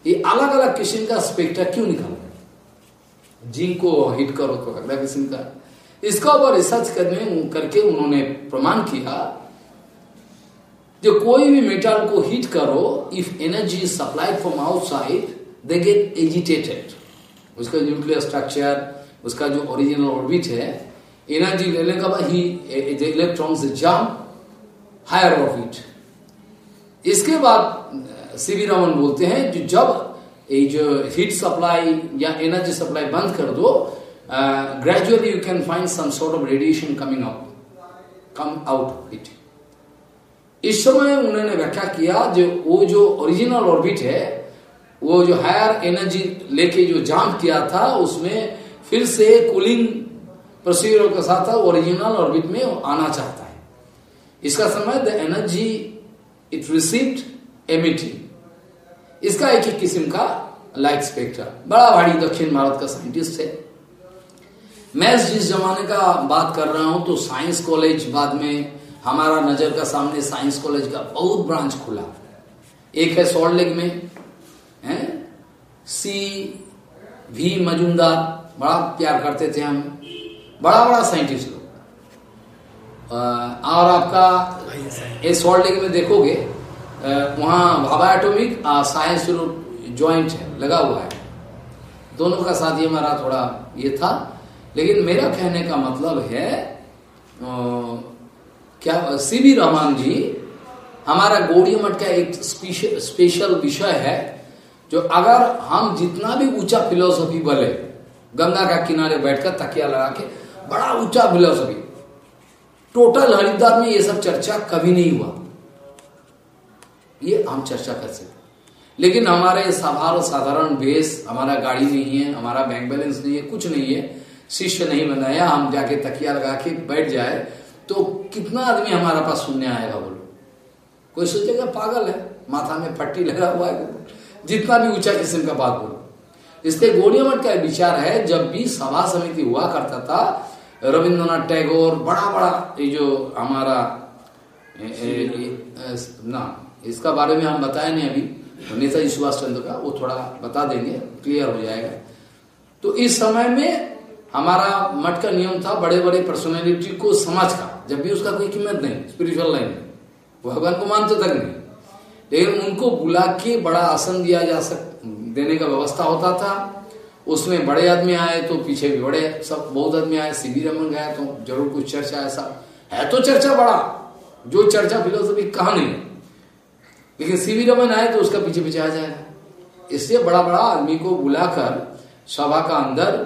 ये अलग अलग किस्म का स्पेक्टर क्यों निकल? जिंक को हिट करो तो अगला किस्म का इसका ऊपर रिसर्च करने, करके उन्होंने प्रमाण किया जो कोई भी मेटल को हीट करो if energy supplied from outside they get agitated उसका न्यूक्लियर स्ट्रक्चर उसका जो ओरिजिनल ऑर्बिट है एनर्जी लेने का बाद ही इलेक्ट्रॉन्स जम्प हायर ऑर्बिट इसके बाद सीवी रमन बोलते हैं जो जब ये जो हीट सप्लाई या एनर्जी सप्लाई बंद कर दो gradually you can find some sort of radiation coming out come out it इस समय उन्होंने व्याख्या किया जो, वो जो ओरिजिनल ऑर्बिट है, वो जो हायर एनर्जी लेके जो जाम किया था, उसमें फिर से कूलिंग प्रोसीजर के साथ ओरिजिनल ऑर्बिट में आना चाहता है। इसका समय the energy it received emitting इसका एक ही किस्म का लाइट स्पेक्ट्रा बड़ा भारी दक्षिण भारत का साइंटिस्ट है। मैं जिस जमाने का बात कर रहा हूँ तो साइंस कॉलेज बाद में हमारा नज़र का सामने साइंस कॉलेज का बहुत ब्रांच खुला। एक है सॉल्ट लेक में है? सी वी मजुमदार बड़ा प्यार करते थे हम। बड़ा बड़ा साइंटिस्ट लोग। और आपका ये सॉल्ट लेक में देखोगे वहाँ भाभा एटोमिक साइंस ज्वाइंट है लगा हुआ है। दोनों का साथ ये हमारा थोड़ा ये था। लेकिन मेरा कहने का मतलब है आ, क्या सी बी रहमान जी हमारा गौड़ी मठ का एक स्पेशल विषय है जो अगर हम जितना भी ऊँचा फिलोसफी बोले गंगा का किनारे बैठकर तकिया लगा के बड़ा ऊँचा फिलोसफी टोटल हरिद्वार में ये सब चर्चा कभी नहीं हुआ। ये हम चर्चा कर सकते लेकिन हमारे साधारण साधारण बेस हमारा गाड़ी नहीं है हमारा बैंक बैलेंस नहीं है कुछ नहीं है शिष्य नहीं बनाया हम जाके तकिया लगा के बैठ जाए तो कितना आदमी हमारा पास सुनने आएगा बोलो कोई सोचेगा पागल है माथा में पट्टी लगा हुआ है जितना भी ऊँचा किस्म का बात बोलो। इसलिए गोड़िया मठ का विचार है जब भी सभा समिति हुआ करता था रविंद्रनाथ टैगोर बड़ा बड़ा ये जो हमारा ए, ए, ए, ना इसका बारे में हम बताए नहीं अभी तो नेताजी सुभाष चंद्र का, वो थोड़ा बता देंगे क्लियर हो जाएगा। तो इस समय में हमारा मठ का नियम था बड़े बड़े पर्सनैलिटी को समाज का, जब भी उसका कोई कीमत नहीं स्पिरिचुअल लाइन में। भगवान को मानते तक नहीं। लेकिन उनको बुला के बड़ा आसन दिया जा सक, देने का व्यवस्था होता था। उसमें बड़े आदमी आए तो पीछे भी बड़े, सब बहुत आदमी आए सीबी रमन गया तो ज़रूर कुछ चर्चा, ऐसा। है तो चर्चा बड़ा, जो चर्चा, फिलोसफी कहा नहीं लेकिन सीवी रमन आए तो उसका पीछे पीछे आ जाएगा। इसलिए बड़ा बड़ा आदमी को बुलाकर सभा का अंदर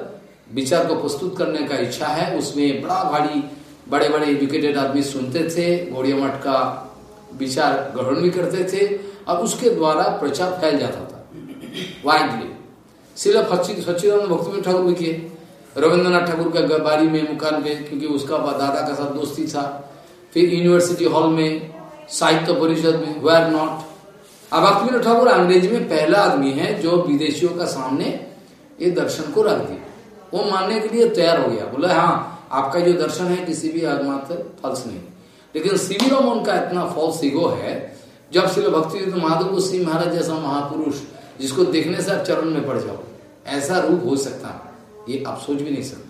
विचार को प्रस्तुत करने का इच्छा है। उसमें बड़ा भारी बड़े बड़े एजुकेटेड आदमी सुनते थे गौड़िया मठ का विचार ग्रहण भी करते थे और उसके द्वारा प्रचार फैल जाता था। वाइडली सिर्फ़ सच्चिदानंद भक्ति ठाकुर भी किए। रविंद्रनाथ ठाकुर का बारी में मुकान पे, क्योंकि उसका दादा का साथ दोस्ती था। फिर यूनिवर्सिटी हॉल में साहित्य परिषद में वेर नॉट अब भक्ति ठाकुर अंग्रेज़ी में पहला आदमी है जो विदेशियों का सामने ये दर्शन को रख दिया। वो मानने के लिए तैयार हो गया। बोला हाँ आपका जो दर्शन है, किसी भी मात्र फल्स नहीं। लेकिन सीवी रमन का इतना फॉल्स ईगो है, जब श्री भक्ति माधव सिंह महाराज जैसा महापुरुष, जिसको देखने से आप चरण में पड़ जाओ, ऐसा रूप हो सकता ये आप सोच भी नहीं सकते।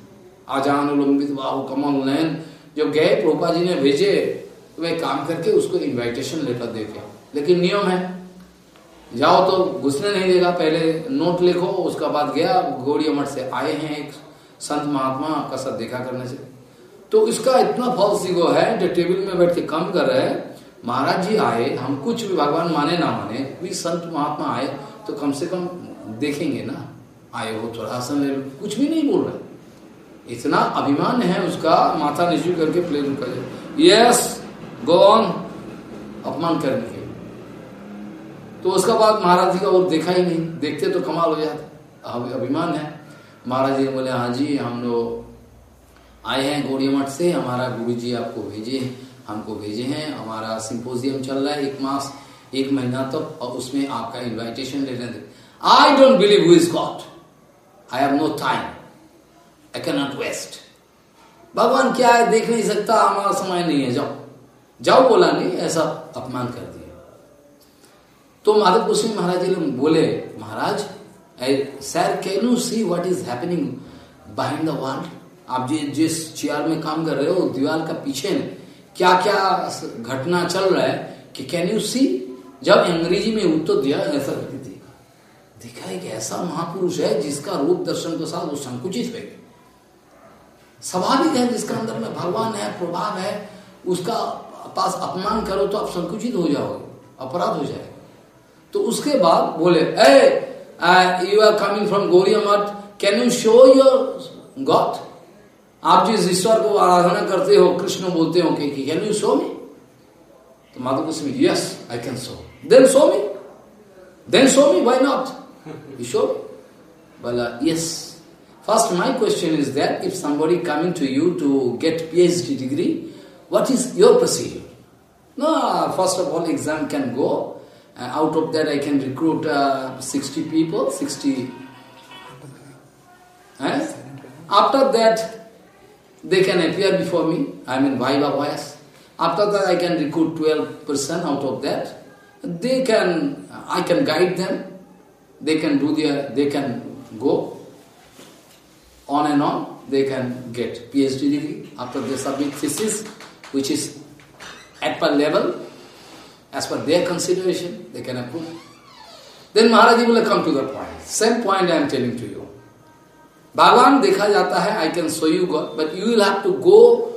आजान उलंबित बाहु कमल नयन जब गए प्रोपा जी ने भेजे वह काम करके उसको इनविटेशन लेटर दे के लेकिन नियम है। जाओ तो घुसने नहीं देगा, पहले नोट लिखो, उसका बाद गया गौड़ी मठ से आए हैं एक संत महात्मा आपका सब देखा करने से। तो इसका इतना फॉल्स ईगो है, जो टेबल में बैठ के कम कर रहे हैं, महाराज जी आए, हम कुछ भी भगवान माने ना माने भी संत महात्मा आए तो कम से कम देखेंगे ना। आए वो थोड़ा आसन ले कुछ भी नहीं बोल रहे इतना अभिमान है उसका, माथा नीचू करके प्लेन कर यस गो ऑन अपमान करने के तो उसका बाद महाराज जी का वो देखा ही नहीं। देखते तो कमाल हो जाता। अभिमान है। महाराज जी बोले हाँ जी हम लोग आए हैं गौड़ी मठ से। हमारा गुरु जी आपको भेजे हमको भेजे हैं। हमारा सिंपोजियम चल रहा है एक मास एक महीना तक तो, और उसमें आपका इन्विटेशन लेने दे। I don't believe who is God I have no time I can not waste भगवान क्या है? देख नहीं सकता। हमारा समय नहीं है। जाओ। जाओ बोला, नहीं, ऐसा अपमान कर दिया। तो माधव गोस्वामी महाराज जी बोले, Maharaj sir can you see what is happening behind the world आप जी जिस चेयर में काम कर रहे हो, दीवार का पीछे क्या क्या घटना चल रहा है कि कैन यू सी जब अंग्रेज़ी में उत्तर दिया, ऐसा करके देखा। देखा एक ऐसा महापुरुष है जिसका रूप दर्शन के साथ वो संकुचित है स्वाभाविक है जिसका अंदर में भगवान है, प्रभाव है, उसका पास अपमान करो तो आप संकुचित हो जाओगे अपराध हो जाएगा। तो उसके बाद बोले a you are coming from Gauri can you show your God आप जिस ईश्वर को आराधना करते हो कृष्ण बोलते हो कि कैन यू शो मी तो Madhav Goswami yes I can show then show me then show me why not you show बोला yes first my question is question इफ़ that if somebody coming to you to get PhD degree, what is your procedure? No, first of all, exam can go. Uh, out of that, I can recruit uh, 60 people, 60. Eh? After that, they can appear before me. I mean, Viva voice. After that, I can recruit 12 percent out of that. They can, I can guide them. They can do their, they can go on and on. They can get PhD degree after they submit thesis, which is at per level as per their consideration, they can approve. Then Maharaji will come to the point. Same point I am telling to you. Bhagavan देखा जाता है, I can show you God, but you will have to go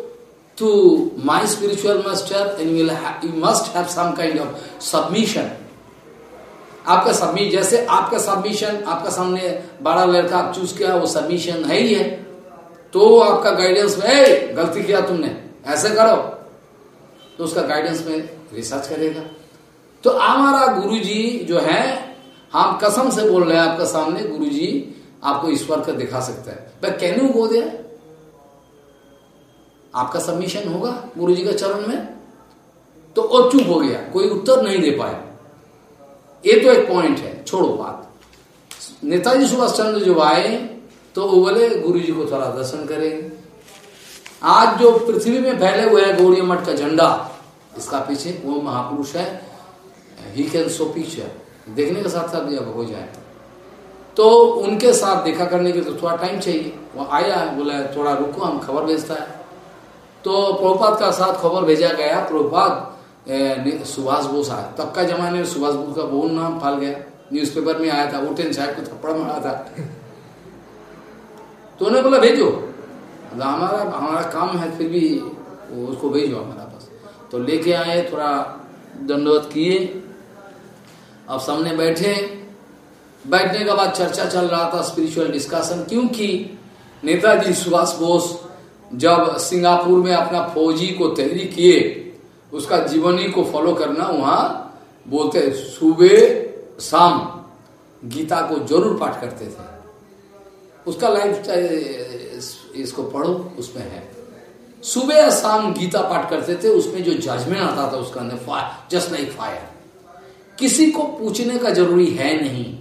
to my spiritual master and you will have, you must have some kind of submission. आपका submit जैसे आपका submission आपका सामने बड़ा लड़का आप चूज़ किया वो सबमिशन है ही है तो आपका गाइडेंस में गलती किया तुमने ऐसे करो तो उसका गाइडेंस में रिसर्च करेगा। तो हमारा गुरुजी जो है, हम कसम से बोल रहे हैं आपका सामने, गुरुजी आपको ईश्वर का दिखा सकता है। भाई कैन यू गो दे आपका सबमिशन होगा गुरुजी के चरण में। तो और चुप हो गया, कोई उत्तर नहीं दे पाया। ये तो एक पॉइंट है, छोड़ो बात। नेताजी सुभाष चंद्र जो आए तो वो बोले गुरु जी को थोड़ा दर्शन करेंगे आज जो पृथ्वी में फैले हुए हैं गौड़ी मठ का झंडा, इसका पीछे वो महापुरुष है ही कैन सो पिक्चर देखने के साथ साथ जब हो जाए। तो उनके साथ देखा करने के तो थोड़ा टाइम चाहिए। वो आया, बोला, थोड़ा रुको, हम खबर भेजता है। तो प्रोपात का साथ खबर भेजा गया। प्रोपात सुभाष बोस आया तब का जमाने में सुभाष बोस का बहुत नाम फैल गया। न्यूज़पेपर में आया था उठेन साहब को थप्पड़ मारा था। तो उन्हें बोला, भेजो। हमारा हमारा काम है फिर भी उसको भेजो हमारा पास। तो लेके आए, थोड़ा दंडवत किए। अब सामने बैठे। बैठने के बाद चर्चा चल रहा था स्पिरिचुअल डिस्कशन क्योंकि नेताजी सुभाष बोस जब सिंगापुर में अपना फौजी को तैयारी किए, उसका जीवनी को फॉलो करना, वहाँ बोलते, सुबह शाम गीता को ज़रूर पाठ करते थे। उसका लाइफ इसको पढ़ो, उसमें है। सुबह शाम गीता पाठ करते थे, उसमें जो जजमेंट आता था, उसका अंदर फायर जस्ट लाइक फायर किसी को पूछने का ज़रूरी है नहीं।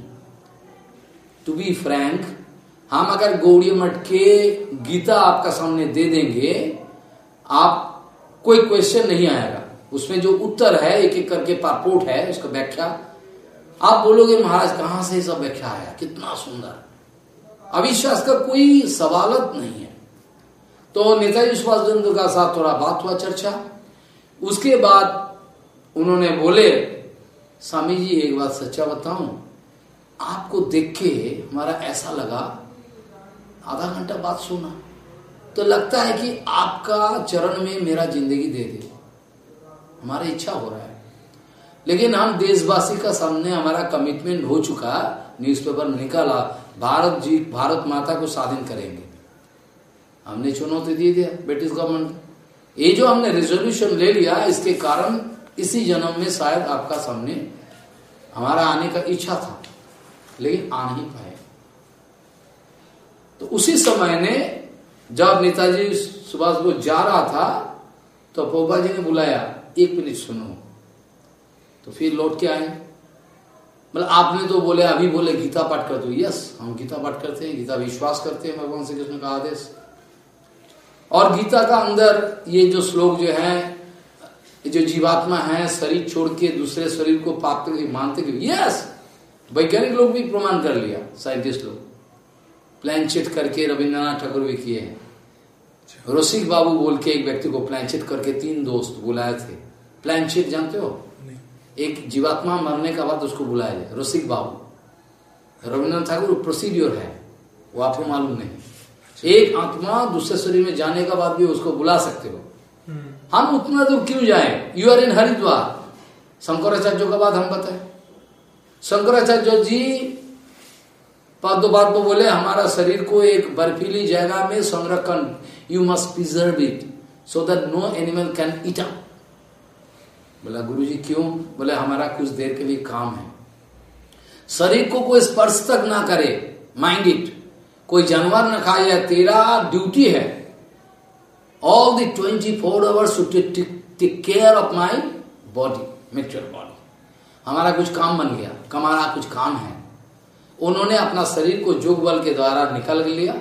टू बी फ्रैंक हम अगर गौड़ी मठ के गीता आपका सामने दे देंगे, आप, कोई क्वेश्चन नहीं आएगा। उसमें जो उत्तर है, एक एक करके पापोर्ट है, उसका व्याख्या, आप बोलोगे, महाराज, कहाँ से सब व्याख्या आया? कितना सुंदर। अविश्वास का कोई सवालत नहीं है। तो नेताजी सुभाष चंद्र का साथ थोड़ा बात हुआ चर्चा। उसके बाद उन्होंने बोले, स्वामी जी, एक बात सच्चा बताऊँ। आपको देख के हमारा ऐसा लगा, आधा घंटा बात सुना। तो लगता है कि आपका चरण में मेरा ज़िंदगी दे दे। हमारा इच्छा हो रहा है। लेकिन हम देशवासी का सामने हमारा कमिटमेंट हो चुका न्यूज़पेपर में निकाला, भारत जी, भारत माता को स्वाधीन करेंगे। हमने चुनौती दे दिया, ब्रिटिश गवर्नमेंट ये जो हमने रेजोल्यूशन ले लिया, इसके कारण इसी जन्म में शायद आपका सामने हमारा आने का इच्छा था, लेकिन आ नहीं पाए तो उसी समय ने जब नेताजी सुभाष बोस जा रहा था तो पोपा जी ने बुलाया, एक मिनट सुनो। तो फिर लौट के आए। मतलब आपने तो बोले, अभी बोले, गीता पाठ कर दो यस हम गीता पाठ करते हैं, गीता विश्वास करते हैं, भगवान श्री कृष्ण का आदेश। और गीता का अंदर ये जो श्लोक जो है, जो जीवात्मा है, शरीर छोड़ के दूसरे शरीर को पाप मानते यस वैज्ञानिक लोग भी प्रमाण कर लिया, साइंटिस्ट लोग। प्लान करके रविन्द्रनाथ ठाकुर भी किए हैं। रसिक बाबू बोल के एक व्यक्ति को प्लानचिट करके तीन दोस्त बुलाए थे। प्लानचिट जानते हो? एक जीवात्मा मरने का बाद उसको बुलाया जाए। रसिक बाबू। रविन्द्रनाथ ठाकुर प्रोसीड्योर है। वो आपको मालूम नहीं। एक आत्मा दूसरे शरीर में जाने का बाद भी उसको बुला सकते हो। हम्म। हम उतना दूर क्यों जाए? You are in Haridwar. Shankaracharya का बात हम बताए। शंकराचार्य जी दो बात को बोले हमारा शरीर को एक बर्फीली जगह में संरक्षण। You must preserve it so that no animal can eat up बोला गुरु जी क्यों? बोले, हमारा कुछ देर के लिए काम है। शरीर को कोई स्पर्श तक ना करे माइंड इट कोई जानवर न खाए तेरा ड्यूटी है। All the twenty four hours take care of my body material body हमारा कुछ काम बन गया, हमारा कुछ काम है। उन्होंने अपना शरीर को जोग बल के द्वारा निकल लिया।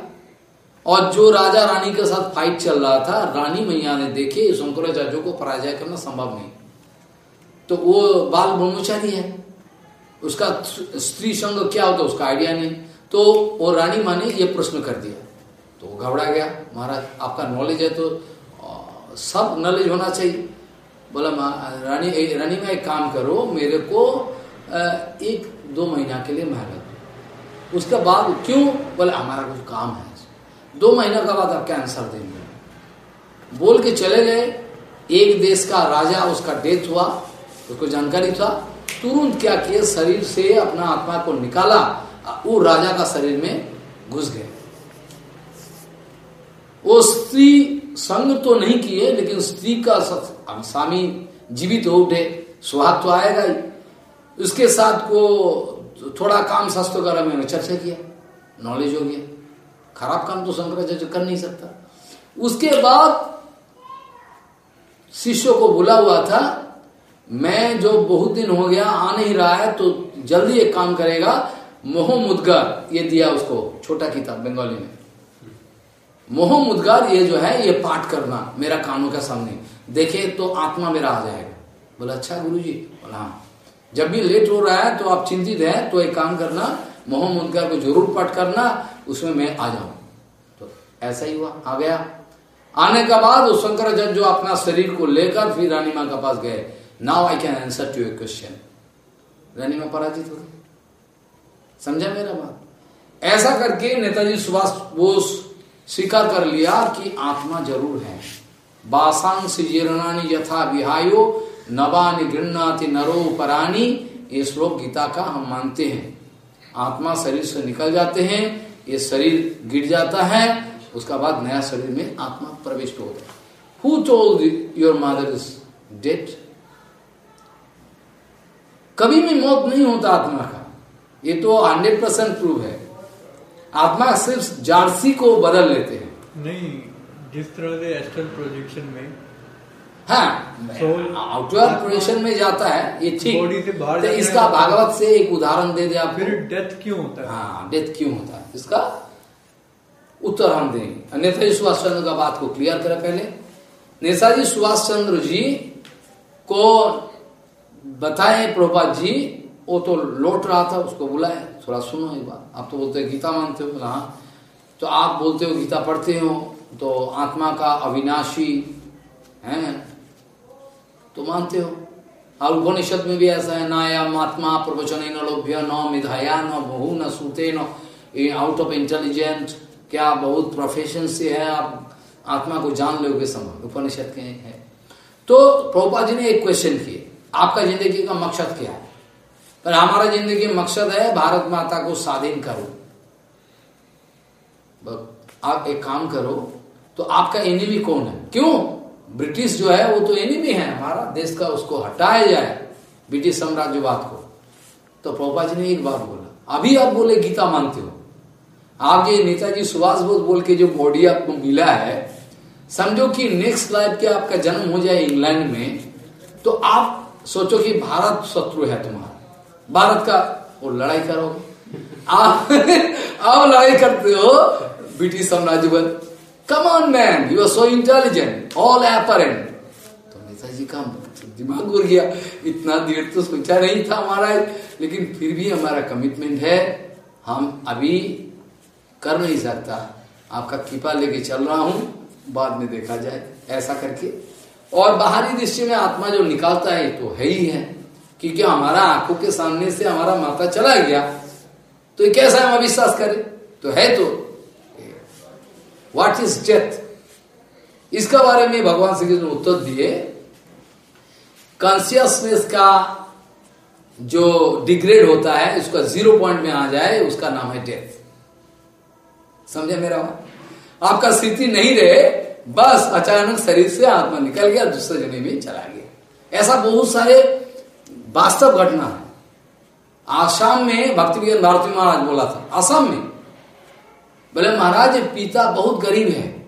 और जो राजा रानी के साथ फाइट चल रहा था, रानी मैया ने देखे शंकराचार्य को पराजय करना संभव नहीं। तो वो बाल ब्रह्मचारी है। उसका स्त्री संग क्या होता उसका आइडिया नहीं। तो वो रानी माँ ने ये प्रश्न कर दिया। तो वो घबरा गया। महाराज, आपका नॉलेज है तो सब नॉलेज होना चाहिए। बोला रानी रानी में, एक काम करो, मेरे को एक, दो महीना के लिए मेहनत उसके बाद क्यों? बोले, हमारा कुछ काम है। दो महीना का बाद आप कैंसर देंगे। बोल के चले गए। एक देश का राजा, उसका डेथ हुआ। उसको जानकारी था, तुरंत क्या किया, शरीर से अपना आत्मा को निकाला, वो राजा का शरीर में घुस गए वो स्त्री संग तो नहीं किए, लेकिन स्त्री का स्वामी जीवित हो उठे, सुहाग तो आएगा ही। उसके साथ को थोड़ा काम शास्त्र कर चर्चा किया नॉलेज हो गया। खराब काम तो शंकराचार्य कर नहीं सकता। उसके बाद शिष्यों को बुला हुआ था मैं जो बहुत दिन हो गया, आ नहीं रहा है तो जल्दी एक काम करेगा मोह मुदगर ये दिया उसको, छोटा किताब, बंगाली में। मोह मुदगर ये जो है, ये पाठ करना, मेरा कानों के सामने। देखे तो आत्मा मेरा आ जाएगा। बोला अच्छा गुरु जी बोला हाँ। जब भी लेट हो रहा है तो आप चिंतित है तो एक काम करना मोह मुदगर को ज़रूर पाठ करना, उसमें मैं आ जाऊँ। तो ऐसा ही हुआ, आ गया। आने के बाद उस शंकराचार्य जो अपना शरीर को लेकर फिर रानी माँ के पास गए। Now I can answer to your question रानी माँ पराजित हो गई समझा मेरा बात? ऐसा करके नेताजी सुभाष बोस स्वीकार कर लिया कि आत्मा ज़रूर है। बासांश जीर्णानी यथा विहायो नवानि गृहणाति नरो परानी ये श्लोक गीता का हम मानते हैं। आत्मा शरीर से निकल जाते हैं, ये शरीर गिर जाता है, उसका बाद नया शरीर में आत्मा प्रविष्ट होता है। Who told your mother is dead कभी भी मौत नहीं होता आत्मा का। ये तो हंड्रेड परसेंट प्रूव है। आत्मा सिर्फ़ जारसी को बदल लेते हैं। नहीं जिस तरह से एस्ट्रल प्रोजेक्शन में हाँ आउटवेयर प्रोजेक्शन में जाता है ये ठीक। Body से बाहर तो इसका भागवत से एक उदाहरण दे दे आप फिर डेथ क्यों होता है? हाँ डेथ क्यों होता है? इसका उत्तर हम देंगे। नेताजी सुभाष चंद्र का बात को क्लियर करें पहले। नेताजी सुभाष चंद्र जी को बताए, प्रभुपाद जी, वो तो लौट रहा था, उसको बुलाए थोड़ा सुनो एक बात। आप तो बोलते हो, गीता मानते हो? हाँ। तो आप बोलते हो, गीता पढ़ते हो? तो आत्मा का अविनाशी, है? तो मानते हो। और उपनिषद में भी ऐसा है ना या आत्मा प्रवचन न लोभ्य, न मिधाया, न बहु न सूते, न आउट ऑफ़ इंटेलिजेंट क्या बहुत प्रोफेशन से है, आप आत्मा को जान लोगे समय उपनिषद के है। तो प्रभुपा जी ने एक क्वेश्चन किए आपका ज़िंदगी का मकसद क्या है? पर हमारा ज़िंदगी मकसद है भारत माता को स्वाधीन करो। आप एक काम करो तो आपका एनिमी कौन है? क्यों? ब्रिटिश जो है, वो तो एनिमी है हमारा। देश का उसको हटाया जाए, ब्रिटिश साम्राज्यवाद को। तो प्रभुपा जी ने एक बात बोला, अभी आप बोले गीता मानते हो। आप ये नेताजी सुभाष बोस बोल के जो बॉडी आपको मिला है, समझो कि नेक्स्ट लाइफ के आपका जन्म हो जाए इंग्लैंड में तो आप सोचो कि भारत शत्रु है तुम्हारा। भारत का वो लड़ाई करोगे। आप लड़ाई करते हो, ब्रिटिश साम्राज्यवाद। Come on man you are so intelligent all apparent तो नेताजी का दिमाग उड़ गया। इतना देर तो सोचा नहीं था हमारा लेकिन फिर भी हमारा कमिटमेंट है। हम अभी कर नहीं सकता। आपका कृपा लेके चल रहा हूँ, बाद में देखा जाए। ऐसा करके और बाहरी दृष्टि में आत्मा जो निकालता है तो है ही है। क्योंकि हमारा आँखों के सामने से हमारा माता चला गया तो कैसा हम अविश्वास करें? तो है तो। व्हाट इज़ डेथ इसका बारे में भगवान श्री कृष्ण उत्तर दिए। कॉन्सियसनेस का जो डिग्रेड होता है, उसका ज़ीरो पॉइंट में आ जाए, उसका नाम है डेथ समझे मेरा आपका स्थिति नहीं रहे बस अचानक शरीर से आत्मा निकल गया, दूसरे जने में चला गया। ऐसा बहुत सारे वास्तव घटना है। आसाम में भक्ति विज्ञान भारती महाराज बोला था, आसाम में। बोले, महाराज, पिता बहुत गरीब है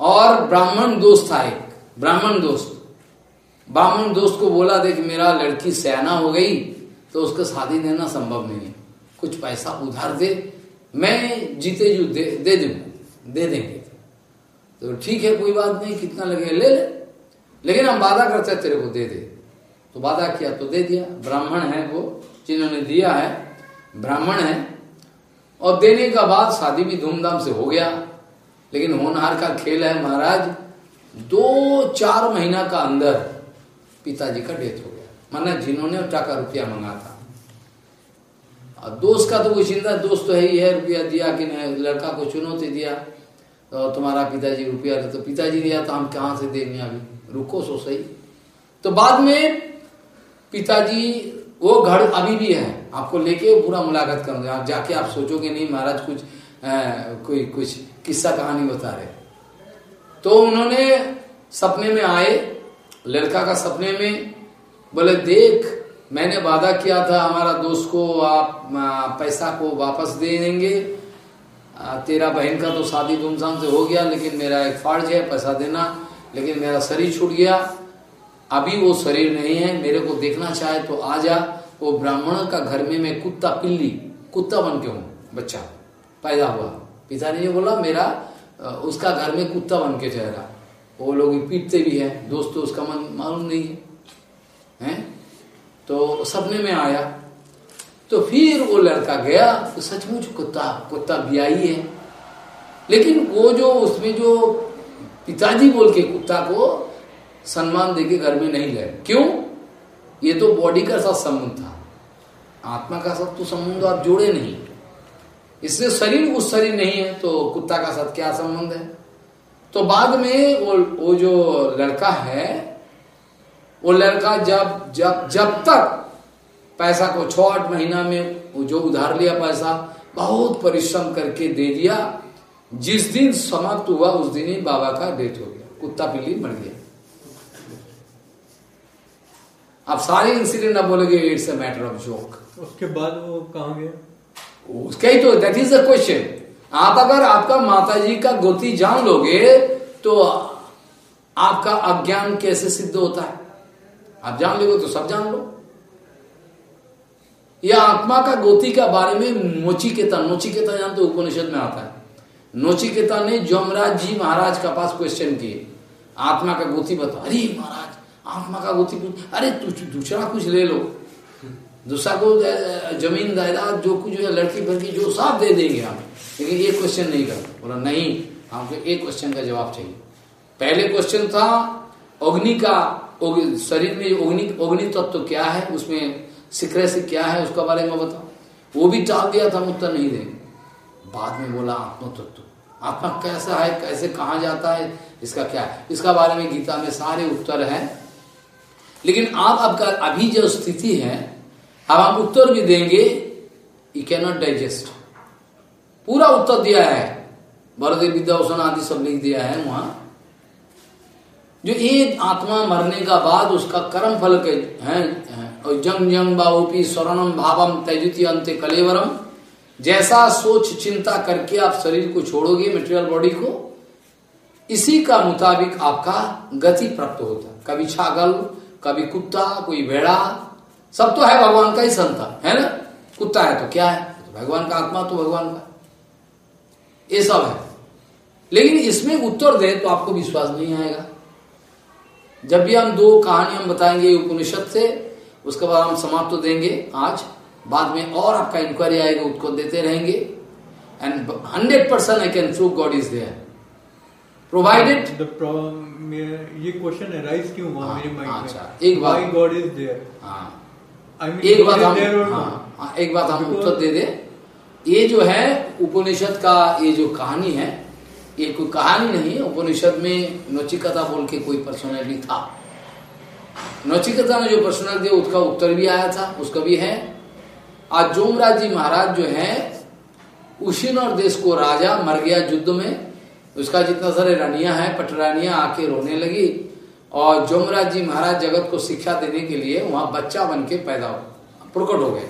और ब्राह्मण दोस्त था एक, ब्राह्मण दोस्त। ब्राह्मण दोस्त को बोला, देख, मेरा लड़की सयाना हो गई तो उसको शादी देना संभव नहीं है। कुछ पैसा उधार दे, मैं जीते जू दे दे दूँगा, दे देंगे। तो ठीक है, कोई बात नहीं, कितना लगे ले ले। लेकिन हम वादा करते हैं, तेरे को दे दे। तो वादा किया तो दे दिया। ब्राह्मण है वो, जिन्होंने दिया है, ब्राह्मण है। और देने का बाद शादी भी धूमधाम से हो गया। लेकिन होनहार का खेल है, महाराज, दो चार महीना का अंदर पिताजी का डेथ हो गया। माना जिन्होंने टाका रुपया मंगा था। दोस्त का तो कोई चिंता दोस्त तो है ही है, रुपया दिया कि नहीं, लड़का को चुनौती दिया। तो तुम्हारा पिताजी रुपया तो पिताजी दिया तो हम कहाँ से देंगे अभी? रुको सो सही। तो बाद में पिताजी वो घर अभी भी है। आपको लेके पूरा मुलाकात करूँगा। आप जाके आप सोचोगे नहीं महाराज कुछ आ, कोई कुछ किस्सा कहानी बता रहे तो उन्होंने सपने में आए लड़का का सपने में बोले देख मैंने वादा किया था हमारा दोस्त को आप पैसा को वापस दे देंगे तेरा बहन का तो शादी धूमधाम से हो गया, लेकिन मेरा एक फ़र्ज़ है पैसा देना, लेकिन मेरा शरीर छूट गया। अभी वो शरीर नहीं है, मेरे को देखना चाहे तो आ जा। वो ब्राह्मण का घर में मैं कुत्ता पिल्ली, कुत्ता बन के हूँ, बच्चा। पैदा हुआ। पिता ने बोला, मेरा उसका घर में कुत्ता बन के ठहरा। वो लोग पीटते भी है, दोस्त तो उसका मन मालूम नहीं है, हैं? तो सपने में आया। तो फिर वो लड़का गया तो सचमुच कुत्ता कुत्ता बियाई है। लेकिन वो जो उसमें जो पिताजी बोल के कुत्ता को सम्मान देके घर में नहीं गए। क्यों? ये तो बॉडी का साथ संबंध था। आत्मा का साथ तो संबंध आप जोड़े नहीं। इससे शरीर, उस शरीर नहीं है तो कुत्ता का साथ क्या संबंध है? तो बाद में वो वो जो लड़का है, वो लड़का जब जब जब तक पैसा को छो आठ महीना में वो जो उधार लिया पैसा बहुत परिश्रम करके दे दिया। जिस दिन समाप्त हुआ उस दिन ही बाबा का डेथ हो गया। कुत्ता पिल्ली मर गया। आप सारे इंसिडेंट आप बोलोगे it's a matter of joke उसके बाद वो कहा गया? उसका ही तो दैट इज़ द क्वेश्चन आप अगर आपका माता जी का गोती जान लोगे तो आपका अज्ञान कैसे सिद्ध होता है? आप जान लोगे तो सब जान लो। यह आत्मा का गोती का बारे में नोचिकेता नोचिकेता जानते उपनिषद में आता है। नोचिकेता ने जमराज जी महाराज का पास क्वेश्चन किए। आत्मा का गोती बताओ। अरे महाराज, आत्मा का गोती पूछ अरे दूसरा कुछ ले लो। दूसरा को ज़मीन, दायरा, जो कुछ है, लड़की फड़की, जो साफ़ दे देंगे हम। लेकिन ये क्वेश्चन नहीं कर बोला, नहीं, हमको एक क्वेश्चन का जवाब चाहिए। पहले क्वेश्चन था, अग्नि का शरीर में अग्नि अग्नि तत्व तो क्या है? उसमें सिक्रेसी क्या है उसका बारे में बताओ। वो भी टाल दिया था उत्तर नहीं देंगे। बाद में बोला आत्म तत्व आत्मा कैसा है, कैसे कहा जाता है, इसका क्या है? इसका बारे में गीता में सारे उत्तर है। लेकिन आप आपका अभी जो स्थिति है, अब हम उत्तर भी देंगे यू कैनॉट डाइजेस्ट पूरा उत्तर दिया है। बरदेव विद्याभूषण आदि सब लिख दिया है वहाँ। जो एक आत्मा मरने का बाद उसका कर्म फल के हैं जंग जंग बाबूपी स्वर्णम भावम तेजुति अंत कलेवरम जैसा सोच चिंता करके आप शरीर को छोड़ोगे मेटेरियल बॉडी को, इसी का मुताबिक आपका गति प्राप्त होता। है कभी छागल, कभी कुत्ता, कोई भेड़ा, सब तो है भगवान का ही संतान, है ना? कुत्ता है तो क्या है? तो भगवान का आत्मा तो भगवान का। ये सब है। लेकिन इसमें उत्तर दे तो आपको विश्वास नहीं आएगा। जब भी हम दो कहानी हम बताएँगे उपनिषद से उसके बाद हम समाप्त तो देंगे आज। बाद में और आपका इंक्वायरी आएगा उसको देते रहेंगे। And hundred percent I can prove God is there provided ये क्वेश्चन है राइज क्यों हुआ मेरे माइंड में? अच्छा एक बात गॉड इज़ देयर हाँ। एक बात हम हाँ, हाँ, एक बात हम उत्तर दे दे। ये जो है उपनिषद का ये जो कहानी है ये कोई कहानी नहीं है। उपनिषद में नचिकता बोल के कोई पर्सनैलिटी था। नचिकता ने जो प्रश्न दिया, उसका उत्तर भी आया था, उसका भी है। आज जोमराज जी महाराज जो है उशीनर देश को राजा, मर गया युद्ध में। उसका जितना सारे रानिया है, पटरानिया आके रोने लगी। और जोमराज जी महाराज जगत को शिक्षा देने के लिए वहाँ बच्चा बन के पैदा हो, प्रकट हो गए।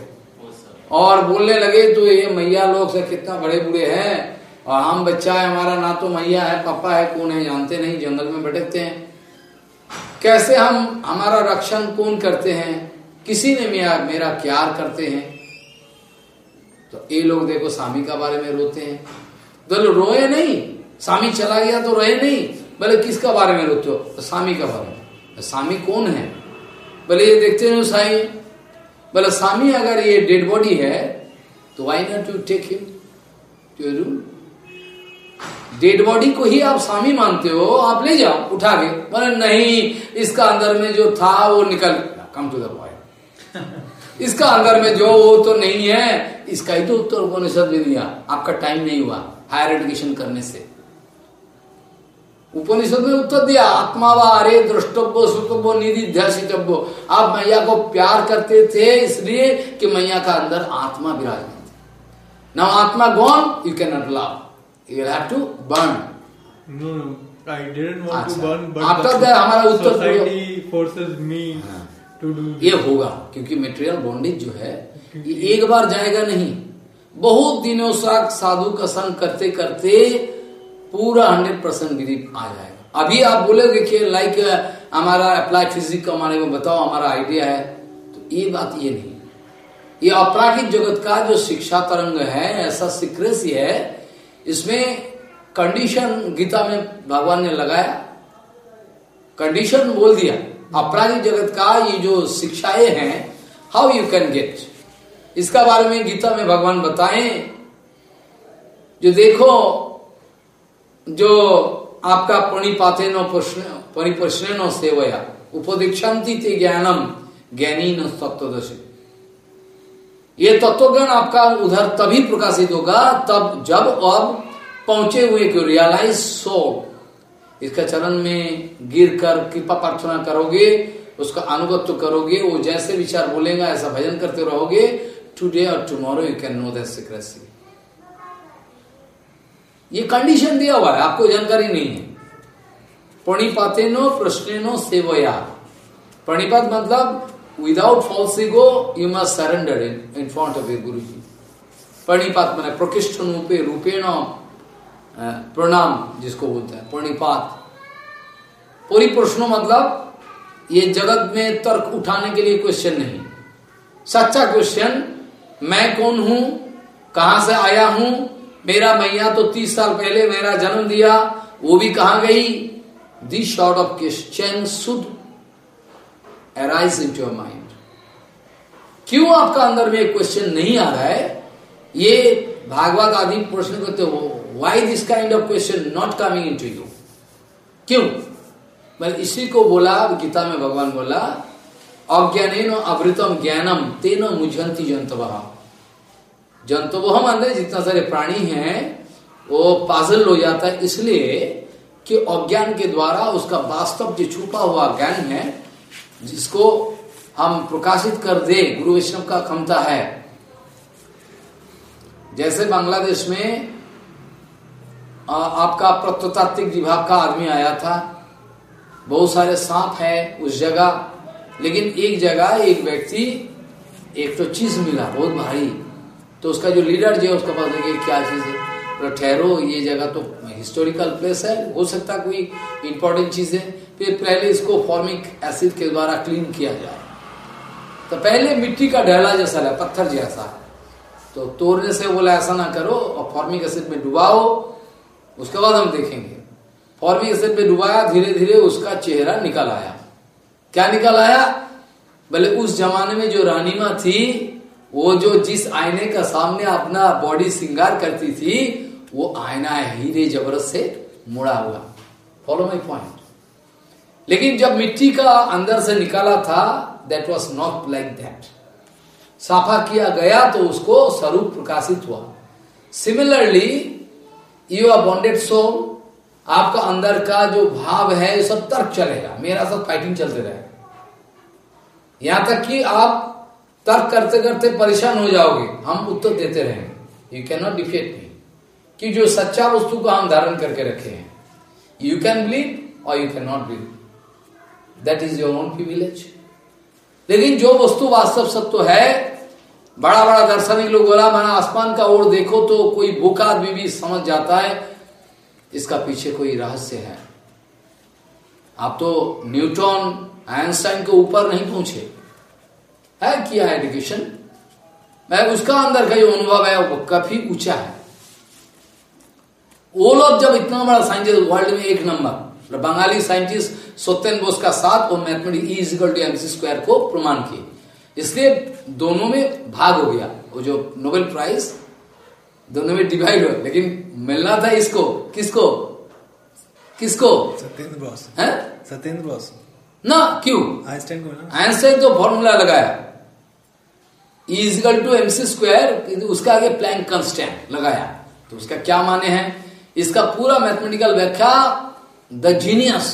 और बोलने लगे तो ये मैया लोग से कितना बड़े बुरे हैं? और हम बच्चा है, हमारा ना तो मैया है, पापा है, कौन है, जानते नहीं, जंगल में भटकते हैं। कैसे हम हमारा रक्षण कौन करते हैं? किसी ने मेरा मेरा क्यार करते हैं? तो ये लोग देखो स्वामी का बारे में रोते हैं। तो रोए नहीं। स्वामी चला गया तो रोए नहीं। बोले, किसका बारे में रोते हो? तो स्वामी का बारे में। स्वामी कौन है? बोले, ये देखते हो साई। बोले, स्वामी, अगर ये डेड बॉडी है तो why not to take him to room dead body को ही आप स्वामी मानते हो, आप ले जाओ, उठा के। बोले, नहीं, इसका अंदर में जो था, वो निकल कम टू द पॉइंट इसका अंदर में जो, वो तो नहीं है। इसका ही तो उत्तर उपनिषद में दिया। आपका टाइम नहीं हुआ हायर एडुकेशन करने से। उपनिषद में उत्तर दिया, आत्मा व अरे दृष्टव्य सुतव्य निधि ध्यासितव्य आप मैया को प्यार करते थे, इसलिए कि मैया का अंदर आत्मा विराजमान थी। नाउ आत्मा gone you can not love you have to burn No, no. I didn't want to अच्छा। burn, but After that हमारा उत्तर society forces me हाँ। to do ये. होगा क्योंकि मेटेरियल बॉन्डेज जो है ये एक बार जाएगा नहीं बहुत दिनों तक साधु का संग करते करते पूरा हंड्रेड परसेंट बिलीफ आ जाएगा अभी आप बोलोगे कि लाइक हमारा अप्लाइड फिजिक्स का हमारे में बताओ हमारा आइडिया है तो ये बात ये नहीं ये अपराधिक जगत का जो शिक्षा तरंग है ऐसा सीक्रेसी है इसमें कंडीशन गीता में भगवान ने लगाया कंडीशन बोल दिया अपराधिक जगत का ये जो शिक्षाएँ हैं हाउ यू कैन गेट इसका बारे में गीता में भगवान बताएँ, जो देखो, जो आपका परिपाते नो प्रश्न परिप्रश्न नो सेवया उपदीक्षांति ज्ञानम ज्ञानी न तत्वदशी ये तत्वज्ञान आपका उधर तभी प्रकाशित होगा तब जब अब पहुँचे हुए को रियलाइज़ सो। इसका चरण में गिर कर कृपा प्रार्थना करोगे, उसका अनुगत्य करोगे, वो जैसे विचार बोलेगा, ऐसा भजन करते रहोगे टुडे और tomorrow you can know that secrecy ये कंडीशन दिया हुआ है, आपको जानकारी नहीं है। प्रणिपाते नो प्रश्न नो सेवया। प्रणिपात मतलब false ego you must surrender in in front of your guru ji प्रणिपात मैंने प्रकृष्ट रूपे रूपेण प्रणाम जिसको बोलते हैं प्रणिपात परिप्रश्न मतलब ये जगत में तर्क उठाने के लिए क्वेश्चन नहीं सच्चा क्वेश्चन मैं कौन हूँ कहाँ से आया हूँ मेरा मैया तो तीस साल पहले मेरा जन्म दिया वो भी कहा गई this sort of question should arise in your mind क्यों आपका अंदर में क्वेश्चन नहीं आ रहा है? ये भागवत आदि प्रश्न करते हो why this kind of question not coming into you क्यों? मैं इसी को बोला, गीता में भगवान बोला अज्ञान अवृतम ज्ञानम तेन मुझंती जंतव। जंतव अंदर जितना सारे प्राणी हैं, वो पाजल हो जाता है इसलिए कि अज्ञान के द्वारा उसका वास्तव जो छुपा हुआ ज्ञान है जिसको हम प्रकाशित कर दे, गुरु वैष्णव का क्षमता है। जैसे बांग्लादेश में आपका प्रत्नतात्विक विभाग का आदमी आया था। बहुत सारे सांप है उस जगह, लेकिन एक जगह एक व्यक्ति, एक तो चीज़ मिला, बहुत भारी। तो उसका जो लीडर जो है, उसका पास लगे क्या चीज़ है। ठहरो, ये जगह तो हिस्टोरिकल प्लेस है, हो सकता कोई इंपॉर्टेंट चीज़ है। फिर पहले इसको फॉर्मिक एसिड के द्वारा क्लीन किया जाए। तो पहले मिट्टी का ढेला जैसा है पत्थर जैसा। तो तोड़ने से बोला, ऐसा ना करो और फॉर्मिक एसिड में डुबाओ, उसके बाद हम देखेंगे। फॉर्मिक एसिड में डुबाया धीरे धीरे उसका चेहरा निकल आया। क्या निकल आया? बोले, उस जमाने में जो रानीमा थी, वो जो जिस आईने का सामने अपना बॉडी श्रृंगार करती थी, वो आईना हीरे जबरत से मुड़ा हुआ। फॉलो माई पॉइंट लेकिन जब मिट्टी का अंदर से निकाला था that was not like that साफा किया गया तो उसको स्वरूप प्रकाशित हुआ। Similarly you are bonded soul आपका अंदर का जो भाव है, ये सब तर्क चलेगा। मेरा सब फाइटिंग चलते रहेगा यहाँ तक कि आप तर्क करते करते परेशान हो जाओगे। हम उत्तर देते रहेंगे you can not defeat me कि जो सच्चा वस्तु को हम धारण करके रखे हैं। यू कैन बिलीव और you can not believe that is your own privilege लेकिन जो वस्तु वास्तव सत्य है बड़ा बड़ा दार्शनिक लोग बोला, मैंने आसमान का ओर देखो तो कोई भूखा आदमी भी समझ जाता है, इसका पीछे कोई रहस्य है। आप तो न्यूटन, आइंस्टाइन के ऊपर नहीं पहुँचे है किया एजुकेशन मैं उसका अंदर का जो अनुभव है, वो काफ़ी ऊँचा है। वो लोग जब इतना बड़ा साइंटिस्ट वर्ल्ड में एक नंबर बंगाली साइंटिस्ट सत्यन बोस का साथ और mathematic is equal to MC square को प्रमाण किए इसलिए दोनों में भाग हो गया वो जो नोबेल प्राइज दोनों में डिवाइड हो लेकिन मिलना था इसको किसको किसको सत्येंद्र बॉस है सत्येंद्र बॉस ना क्यों आइंस्टाइन को ना आइंस्टाइन तो फॉर्मूला लगाया इजिकल टू एमसी स्क्वायर उसका आगे प्लैंक कंस्टेंट लगाया तो उसका क्या माने हैं इसका पूरा मैथमेटिकल व्याख्या द जीनियस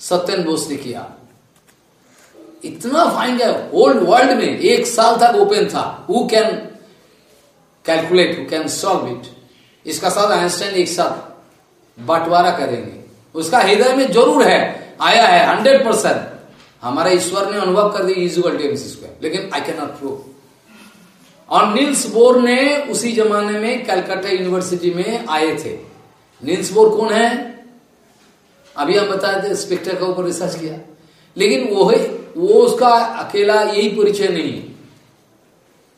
सत्यन बोस ने किया। इतना फाइंड है ओल्ड वर्ल्ड में एक साल तक ओपन था। Who can calculate who can solve it इसका साथ आइंस्टाइन एक साथ बंटवारा करेंगे। उसका हृदय में ज़रूर है, आया है हंड्रेड परसेंट हमारा ईश्वर ने अनुभव कर दिया इजुअल टी स्क्वायर लेकिन आई कैन नॉट प्रूव और नील्स बोर ने उसी जमाने में कलकत्ता यूनिवर्सिटी में आए थे। नील्स बोर कौन है? अभी हम बताए थे स्पेक्टर के ऊपर रिसर्च किया। लेकिन वो है, वो उसका अकेला यही परिचय नहीं है।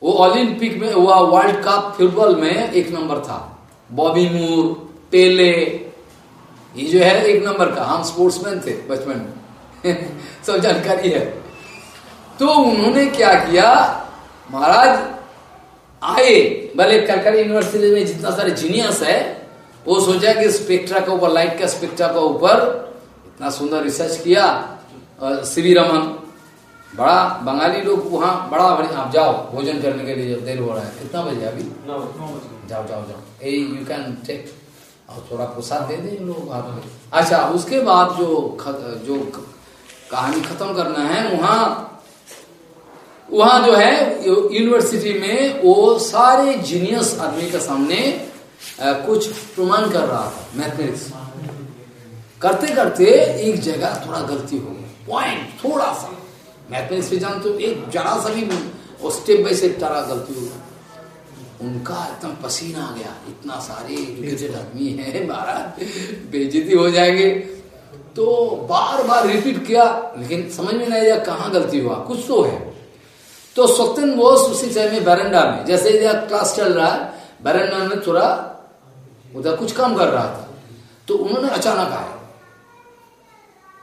वो ओलंपिक में हुआ वर्ल्ड कप फुटबॉल में एक नंबर था। बॉबी मूर पेले ये जो है एक नंबर का। हम स्पोर्ट्समैन थे बचपन में सब जानकारी है। तो उन्होंने क्या किया? महाराज, आए। भले कलकत्ता यूनिवर्सिटी में जितना सारे जीनियस है वो सोचा कि स्पेक्ट्रा के ऊपर लाइट का स्पेक्ट्रा के ऊपर इतना सुंदर रिसर्च किया सीवी रमन बड़ा बंगाली लोग वहाँ बड़ा बड़ी आप जाओ भोजन करने के लिए देर हो रहा है। कितना बजे अभी? जाओ जाओ जाओ। ए यू कैन टेक और थोड़ा प्रसाद दे दे लोग आप अच्छा उसके बाद जो खत, जो कहानी खत्म करना है वहाँ वहाँ जो है यूनिवर्सिटी में वो सारे जीनियस आदमी के सामने कुछ प्रमाण कर रहा था मैथमेटिक्स करते करते एक जगह थोड़ा गलती हो गई। पॉइंट थोड़ा सा। मैथमेटिक्स में जान तो एक जरा सा भी स्टेप बाय स्टेप तरह गलती हो गई। उनका एकदम पसीना आ गया, इतना सारे एजुकेटेड आदमी है, महाराज बेजती हो जाएँगे। तो बार बार रिपीट किया, लेकिन समझ में नहीं आया कहाँ गलती हुआ। कुछ तो है। तो सत्यन बोस उसी समय में बैरंडा में, जैसे क्लास चल रहा है, बैरंडा में थोड़ा उधर कुछ काम कर रहा था। तो उन्होंने अचानक आया।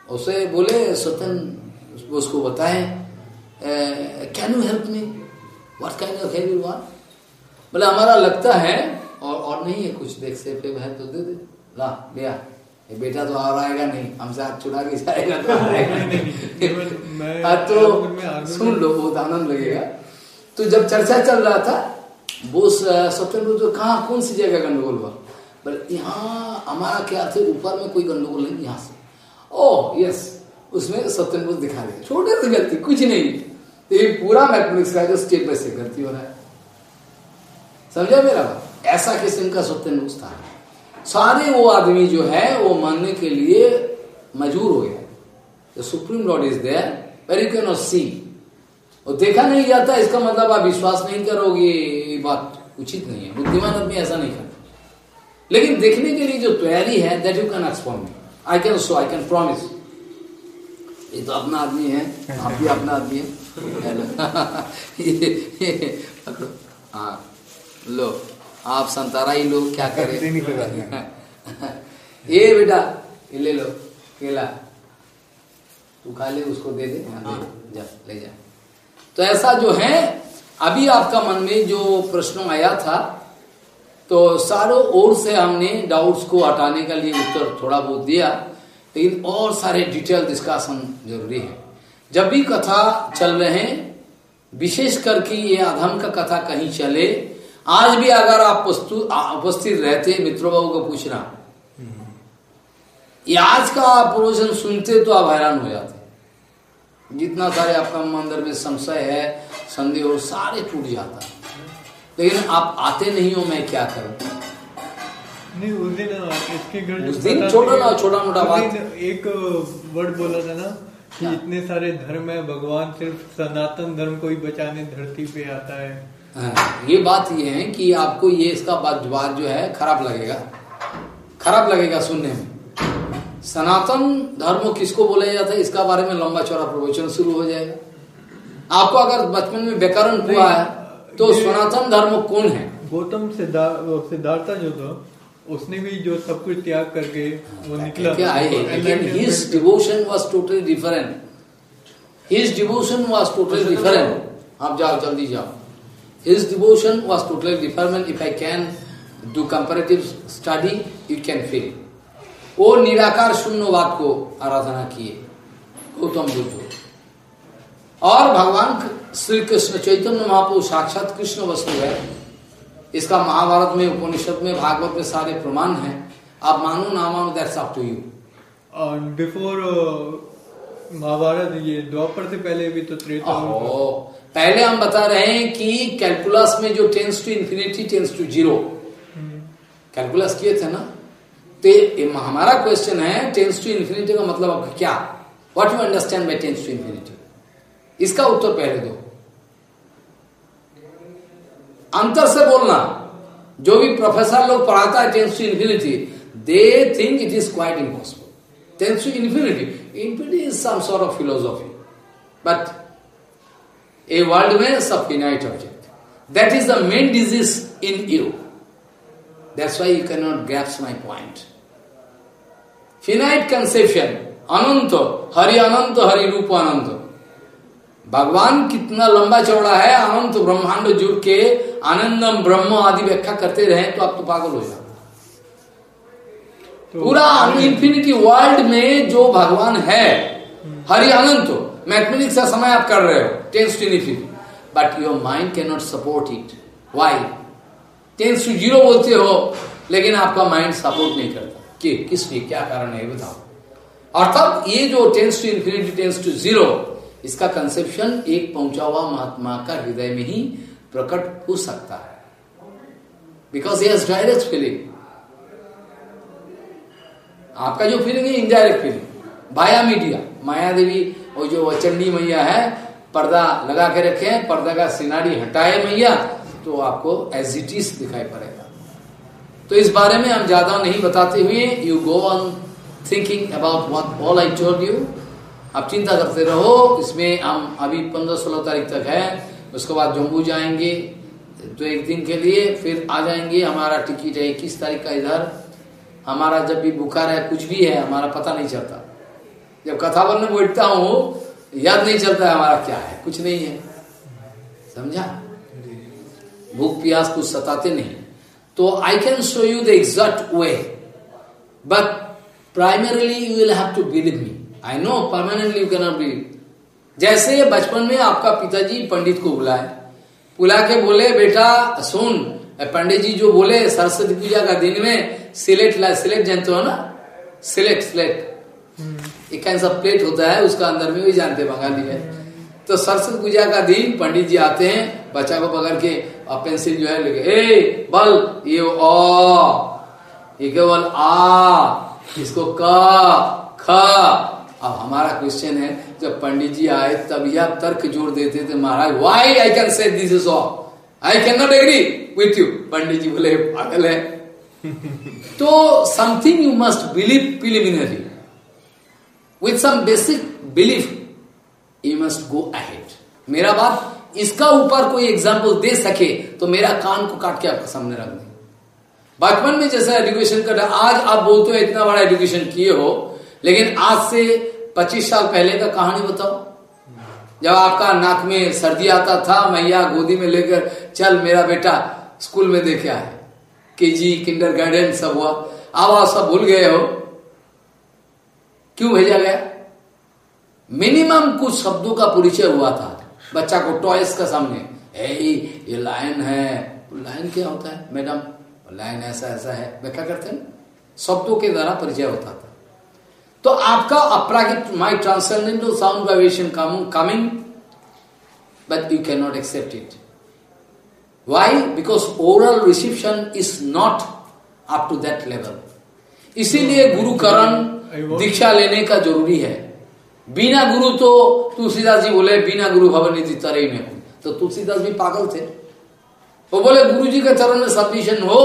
उसे बोले सत्यन उसको बताए can you help me what can you help you one बोले हमारा लगता है और और नहीं है कुछ देख से पे है तो दे दे। ला लिया ये बेटा तो और आएगा नहीं हमसे हाथ छुड़ा के जाएगा तो आएगा नहीं। हाँ, तो सुन लो बहुत आनंद लगेगा। तो जब चर्चा चल रहा था वो सत्यन तो कहा कौन सी जगह गंडगोल हुआ? बोले, यहाँ हमारा क्या थे? ऊपर में कोई गंडगोल नहीं, यहाँ से। ओ यस उसमें सत्यन दिखा दिया। छोटे से गलती कुछ नहीं। तो ये पूरा मैथमेटिक्स का जो स्टेप बाय स्टेप गलती हो रहा है। समझा मेरा ऐसा किस्म का सत्यन था। सारे वो आदमी जो है, वो मानने के लिए मजबूर हो गया supreme lord is there very can not see और देखा नहीं जाता, इसका मतलब आप विश्वास नहीं करोगे, ये बात उचित नहीं है। बुद्धिमान आदमी ऐसा नहीं करता। लेकिन देखने के लिए जो तैयारी है that you can perform I can so I can promise ये तो अपना आदमी है आप भी अपना आदमी है। हाँ लो आप संतारा ही लो क्या करें? ये बेटा ये ले लो केला। तू खा ले उसको दे दे। हाँ, जा ले जा। तो ऐसा जो है अभी आपका मन में जो प्रश्न आया था तो सारों ओर से हमने डाउट्स को हटाने के लिए उत्तर थोड़ा बहुत दिया, लेकिन और सारे डिटेल डिस्कशन ज़रूरी है। जब भी कथा चल रहे हैं, विशेष करके ये अधम का कथा कहीं चले, आज भी अगर आप उपस्थित रहते मित्रों बाबू को पूछना, ये आज का प्रवचन सुनते तो आप हैरान हो जाते। जितना सारे आपका अंदर में संशय है, संदेह सारे टूट जाता लेकिन आप आते नहीं हो मैं क्या करूँ? नहीं उस दिन इसके घर उस दिन छोटा ना छोटा मोटा बात। एक वर्ड बोला था ना कि इतने सारे धर्म है भगवान सिर्फ़ सनातन धर्म को ही बचाने धरती पे आता है। हाँ, ये बात ये है कि आपको ये इसका बात बात जो है खराब लगेगा। खराब लगेगा सुनने में। सनातन धर्म किसको बोला जाता है इसका बारे में लंबा चौड़ा प्रवचन शुरू हो जाएगा। आपको अगर बचपन में व्याकरण हुआ है तो सनातन धर्म कौन है? गौतम सिद्धार्थ सिद्धार्थ जो था उसने भी जो सब कुछ त्याग करके वो निकला। क्या है। लेकिन his devotion was totally different his devotion was totally different आप जाओ जल्दी जाओ। His devotion was totally different if I can do comparative study you can feel वो निराकार शून्यवाद को आराधना किए। गौतम बुद्ध। और भगवान श्री कृष्ण चैतन्य महाप्रभु साक्षात कृष्ण वस्तु है। इसका महाभारत में उपनिषद में भागवत में सारे प्रमाण हैं। आप मानो ना मानो that's up to you before Mahabharata ये द्वापर से पहले भी तो त्रेता पहले हम बता रहे हैं कि कैलकुलस में जो tends to infinity tends to zero calculus किए थे ना? तो ये हमारा क्वेश्चन है टेंस टू इन्फिनिटी का मतलब आपका क्या? What you understand by tends to infinity इसका उत्तर पहले दो। अंतर से बोलना, जो भी प्रोफेसर लोग पढ़ाता है tends to infinity they think it is quite impossible tends to infinity infinity is some sort of philosophy but a world में सब finite object that is the main disease in you that's why you can not grasp my point finite conception अनंत हरि अनंत हरि रूप अनंत भगवान कितना लंबा चौड़ा है अनंत ब्रह्मांड जुड़ के आनंदम ब्रह्म आदि व्याख्या करते रहे तो आप तो पागल हो जाते तो पूरा इंफिनिटी वर्ल्ड में जो भगवान है हरि अनंत मैथमेटिक्स का समय आप कर रहे हो tends to infinity but your mind can not support it why tends to zero बोलते हो लेकिन आपका माइंड सपोर्ट नहीं करता। कि किस लिए क्या कारण है बताओ। अर्थात ये जो tends to infinity tends to zero इसका कंसेप्शन एक पहुँचा हुआ महात्मा का हृदय में ही प्रकट हो सकता है। बिकॉज़ ये डायरेक्ट फीलिंग आपका जो फीलिंग है indirect feeling via media Maya Devi और जो चंडी मैया है, पर्दा लगा के रखे हैं, पर्दा का सिनारी हटाए मैया तो आपको एजिटिस दिखाई पड़ेगा। तो इस बारे में हम ज़्यादा नहीं बताते हुए you go on thinking about what all I told you आप चिंता करते रहो, इसमें हम अभी पंद्रह सोलह तारीख तक है, उसके बाद जम्मू जाएँगे तो एक दिन के लिए फिर आ जाएँगे। हमारा टिकट है इक्कीस तारीख का इधर। हमारा जब भी बुखार है, कुछ भी है, हमारा पता नहीं चलता। जब कथा बनने बैठता हूँ, याद नहीं चलता हमारा क्या है, कुछ नहीं है। समझा? भूख प्यास कुछ सताते नहीं। तो I can show you the exact way but primarily you will have to believe me I know permanently you cannot be जैसे बचपन में आपका पिताजी पंडित को बुलाए। बुला के बोले बेटा सुन पंडित जी जो बोले सरस्वती पूजा का दिन में सिलेट ला सिलेट जानते हो ना? Slate slate. एक कैसा प्लेट होता है उसका अंदर में भी जानते बंगाली है। तो सरस्वती पूजा का दिन पंडित जी आते हैं बच्चा को पकड़ के और पेंसिल जो है लेके ए बल ये ओ ये केवल आ इसको क ख अब हमारा क्वेश्चन है, जब पंडित जी आए, तब यह तर्क जोड़ देते थे, महाराज why I can say this is all I can not agree with you Pandit ji बोले, पागल है। तो something you must believe preliminary with some basic belief you must go ahead मेरा बात इसका ऊपर कोई एग्ज़ाम्पल दे सके तो मेरा कान को काट के आपके सामने रख दे। बचपन में जैसा एजुकेशन कर आज आप बोलते हो, इतना बड़ा एजुकेशन किए हो? लेकिन आज से पच्चीस साल पहले का कहानी बताओ। जब आपका नाक में सर्दी आता था, मैया गोदी में लेकर, चल मेरा बेटा, स्कूल में देखे आए। के जी किंडर गार्डन, सब हुआ। अब आप सब भूल गए हो। क्यों भेजा गया? मिनिमम कुछ शब्दों का परिचय हुआ था। बच्चा को टॉयस का सामने ये लाइन है। लाइन क्या होता है, मैडम? लाइन ऐसा ऐसा है। मैं क्या करते हैं? शब्दों के द्वारा परिचय होता था। तो आपका अपरागित my transcendental sound vibration coming but you can not accept it why because oral reception is not up to that level इसीलिए गुरुकरण दीक्षा लेने का ज़रूरी है। बिना गुरु तो तुलसीदास जी बोले बिना गुरु भवन निधि तरह में तो तुलसीदास भी पागल थे। वो बोले गुरु जी के चरण में सबमिशन हो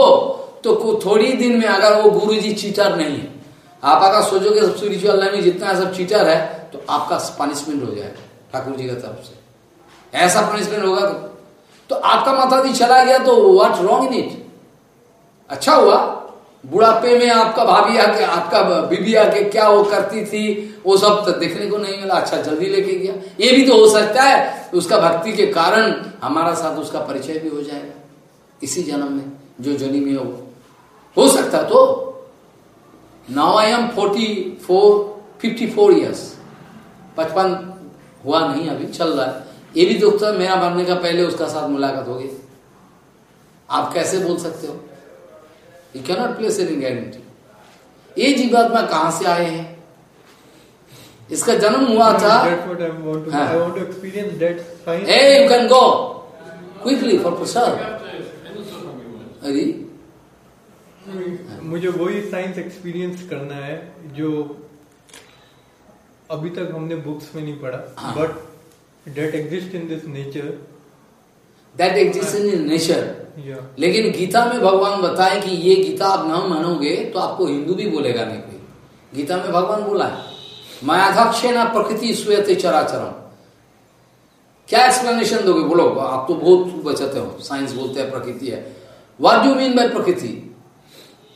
तो थोड़ी दिन में अगर वो गुरु जी चीटर नहीं है। आप अगर सोचोगे सब स्पिरिचुअल लाइन में जितना सब चीटर है तो आपका पनिशमेंट हो जाएगा ठाकुर जी की तरफ़ से। ऐसा पनिशमेंट होगा तो, तो आपका माता जी चला गया तो व्हाट रॉन्ग इन इट अच्छा हुआ। बुढ़ापे में आपका भाभी आके आपका बीबी आके क्या वो करती थी वो सब तो देखने को नहीं मिला। अच्छा जल्दी लेके गया। ये भी तो हो सकता है उसका भक्ति के कारण हमारा साथ उसका परिचय भी हो जाएगा। इसी जन्म में जो जनी में हो। हो सकता तो now I am forty four fifty four years पचपन हुआ नहीं अभी चल रहा है। ये भी दुख था मेरा मरने का पहले उसका साथ मुलाकात होगी आप कैसे बोल सकते हो? You cannot place any guarantee ये जीवात्मा कहाँ से आए हैं? इसका जन्म हुआ था you can go quickly for prasad अरे मुझे वही साइंस एक्सपीरियंस करना है जो अभी तक हमने बुक्स में नहीं पढ़ा। But that exist in this nature that exist in nature लेकिन गीता में भगवान बताए कि ये गीता आप न मानोगे तो आपको हिंदू भी बोलेगा नहीं कोई। गीता में भगवान बोला है मायाध्यक्ष ना प्रकृति स्वयते चराचरम। क्या एक्सप्लेनेशन दोगे? बोलो आप तो बहुत बचाते हो। साइंस बोलते हैं प्रकृति है। व्हाट डू मीन बाय प्रकृति?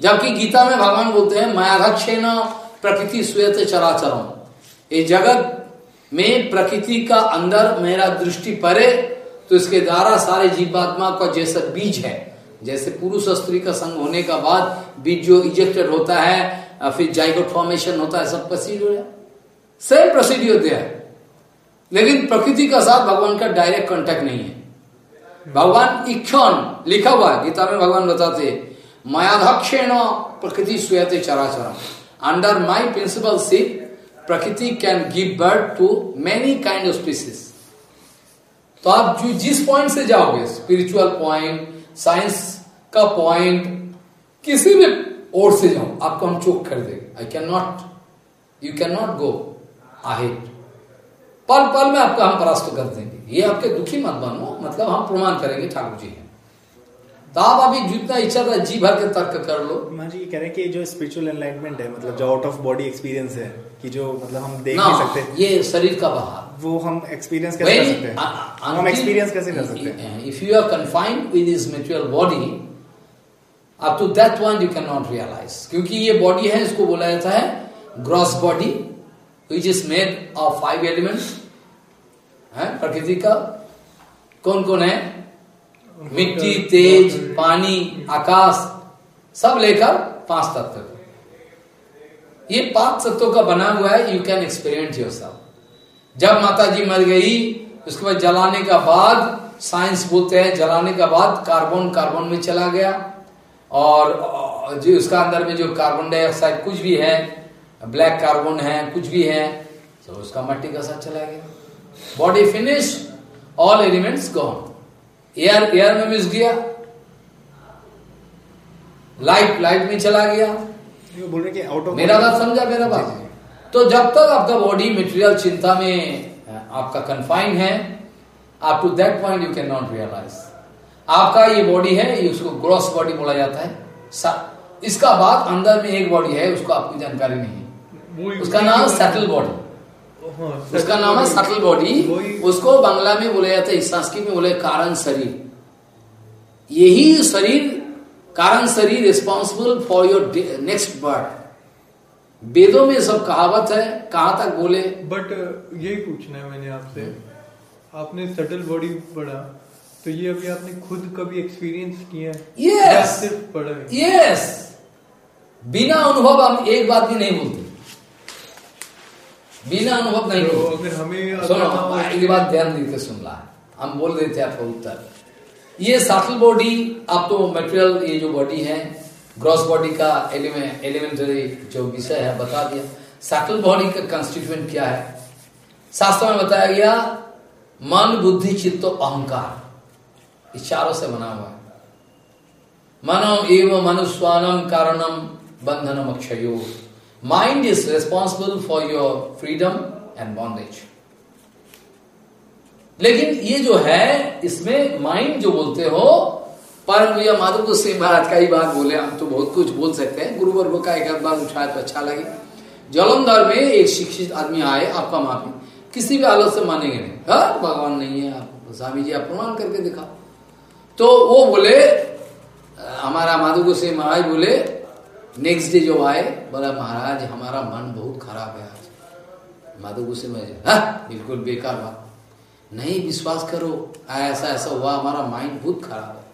जबकि गीता में भगवान बोलते हैं मायाध्यक्ष न प्रकृति स्वयते चराचरम। ये जगत में प्रकृति का अंदर मेरा दृष्टि पड़े तो इसके द्वारा सारे जीवात्मा का जैसा बीज है। जैसे पुरुष स्त्री का संग होने का बाद बीज जो इजेक्टेड होता है फिर जाइगोट फॉर्मेशन होता है, सब प्रोसीड्यूर है सेम प्रोसीड्यूर है। लेकिन प्रकृति का साथ भगवान का डायरेक्ट कांटेक्ट नहीं है। भगवान इक्षण लिखा हुआ है। गीता में भगवान बताते मायाध्यक्षेण प्रकृति स्वयते चराचरम under my principalship prakriti can give birth to many kind of species तो आप जो जिस पॉइंट से जाओगे स्पिरिचुअल पॉइंट साइंस का पॉइंट किसी भी ओर से जाओ, आपको हम चोक कर देंगे। I can not you can not go ahead पल पल में आपको हम परास्त कर देंगे। ये आपके दुखी मत बनो मतलब हम प्रमाण करेंगे ठाकुर जी तो आप अभी जितना इच्छा था जी भर के तर्क कर लो। माँ जी कह रहे हैं कि जो स्पिरिचुअल एनलाइटमेंट है मतलब जो आउट ऑफ़ बॉडी एक्सपीरियंस है कि जो मतलब हम देख नहीं सकते। ये शरीर का बाहर वो हम एक्सपीरियंस कैसे कर सकते हैं? हम एक्सपीरियंस कैसे कर सकते हैं? If you are confined with this material body, up to that point you cannot realize. क्योंकि ये बॉडी है इसको बोला जाता है gross body which is made of five elements है प्रकृति का कौन कौन है? मिट्टी, तेज, पानी, आकाश, सब लेकर पाँच तत्व। ये पाँच तत्वों का बना हुआ है यू कैन एक्सपीरियंस योर सब जब माता जी मर गई, उसके बाद जलाने का बाद साइंस बोलते हैं, जलाने का बाद कार्बन कार्बन में चला गया। और जो उसका अंदर में जो कार्बन डाइऑक्साइड कुछ भी है ब्लैक कार्बन है, कुछ भी है तो उसका मट्टी का साथ चला गया। Body finish all elements gone air air में मिस गया लाइट लाइट में चला गया। बोल रहे कि आउट ऑफ़ मेरा बात समझा मेरा बात। तो जब तक आपका बॉडी मटेरियल चिंता में आपका कन्फाइन है up to that point you can not realize आपका ये बॉडी है ये उसको ग्रॉस बॉडी बोला जाता है। इसका बाद अंदर में एक बॉडी है उसको आपकी जानकारी नहीं है। उसका नाम सटल बॉडी उसका नाम है सटल बॉडी उसको बांग्ला में बोला जाता है संस्कृत में बोले कारण शरीर। यही शरीर कारण शरीर responsible for your next birth वेदों में सब कहावत है कहाँ तक बोले? बट यही पूछना है मैंने आपसे। आपने सटल बॉडी पढ़ा तो ये अभी आपने खुद कभी एक्सपीरियंस किया है? Yes! सिर्फ़ पढ़ा है? यस बिना अनुभव हम एक बात भी नहीं बोलते। बिना अनुभव नहीं तो अगर हमें सुनो अगली बात ध्यान देकर सुन रहा है हम बोल देते हैं आपका उत्तर। ये सटल बॉडी आप तो मटेरियल ये जो बॉडी है ग्रॉस बॉडी का एलिमेंट एलिमेंटरी जो विषय है बता दिया। सटल बॉडी का कंस्टिट्यूएंट क्या है? शास्त्र में बताया गया मन बुद्धि चित्त अहंकार। इस चारों से बना हुआ है। मनम एवं मनुस्वानम कारणम बंधनम अक्षयो। Mind is responsible for your freedom and bondage लेकिन ये जो है, इसमें माइंड जो बोलते हो भैया माधव को सिंह महाराज का ही बात बोले, हम तो बहुत कुछ बोल सकते हैं। गुरु वर्ग का एक बात उठाए तो अच्छा लगे। जलंधर में एक शिक्षित आदमी आए, आपका माफ़ी। किसी भी हालत से मानेंगे नहीं। हाँ भगवान नहीं है, आप स्वामी जी, आप प्रमाण करके दिखा तो वो बोले, हमारा माधव गोसाई महाराज बोले नेक्स्ट डे जो आए, बोला, महाराज, हमारा मन बहुत खराब है आज। माधव गोसाई महाराज हाँ बिल्कुल बेकार बात। नहीं, विश्वास करो, ऐसा ऐसा हुआ, हमारा माइंड बहुत खराब है।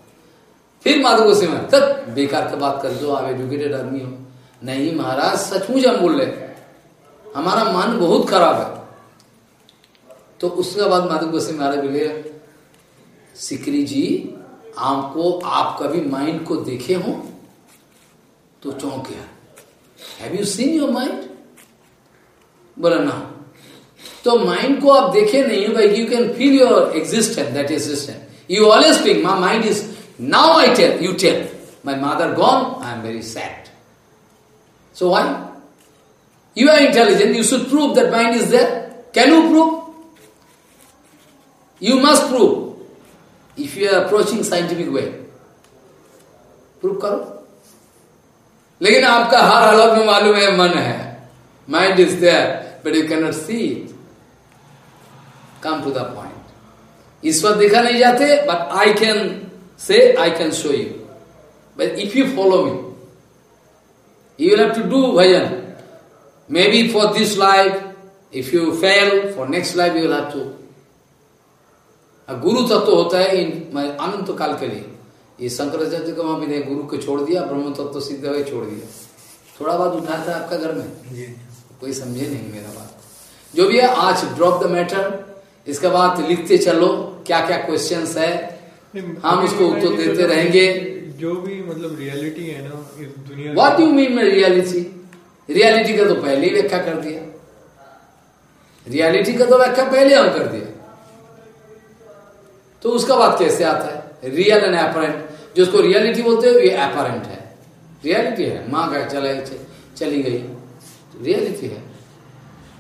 फिर माधव गोसाई में, तब बेकार की बात कर दो, आप एजुकेटेड आदमी हो। नहीं महाराज, सचमुच हम बोल रहे हमारा मन बहुत खराब है। तो उसके बाद माधव गोसाई महाराज बोले, सिकरी जी, आपको, आप कभी माइंड को देखे हो? तो चौंक गया have you seen your mind बोला ना तो माइंड को आप देखे नहीं हो भाई you can feel your existence that existence you always think my mind is now I tell you tell my mother gone, I am very sad. So why? You are intelligent, you should prove that mind is there. Can you prove? You must prove. If you are approaching scientific way. Prove करो लेकिन आपका हर हालत में मालूम है, मन है। Mind is there but you cannot see it come to the point ईश्वर देखा नहीं जाते but I can say I can show you but if you follow me you have to do bhajan may be for this life if you fail for next life you have to guru तत्व होता है इन अनंत काल के लिए ये शंकराचार्य को वहाँ भी नहीं गुरु को छोड़ दिया ब्रह्म तत्व सिद्ध हुए छोड़ दिया। थोड़ा बात उठाया था आपका घर में? कोई समझे नहीं मेरा बात। जो भी है आज ड्रॉप द मैटर इसके बाद लिखते चलो क्या क्या क्वेश्चन है हम इसको उत्तर देते रहेंगे। जो भी मतलब रियलिटी है ना इस दुनिया what you mean reality reality का तो पहले ही व्याख्या कर दिया। रियलिटी का तो व्याख्या पहले हम कर दिया तो उसका बात कैसे आता है? रियल एंड अपरेंट जो उसको रियलिटी बोलते हो, ये अपरेंट है। रियलिटी है। माँ का चला चली गई। रियलिटी है।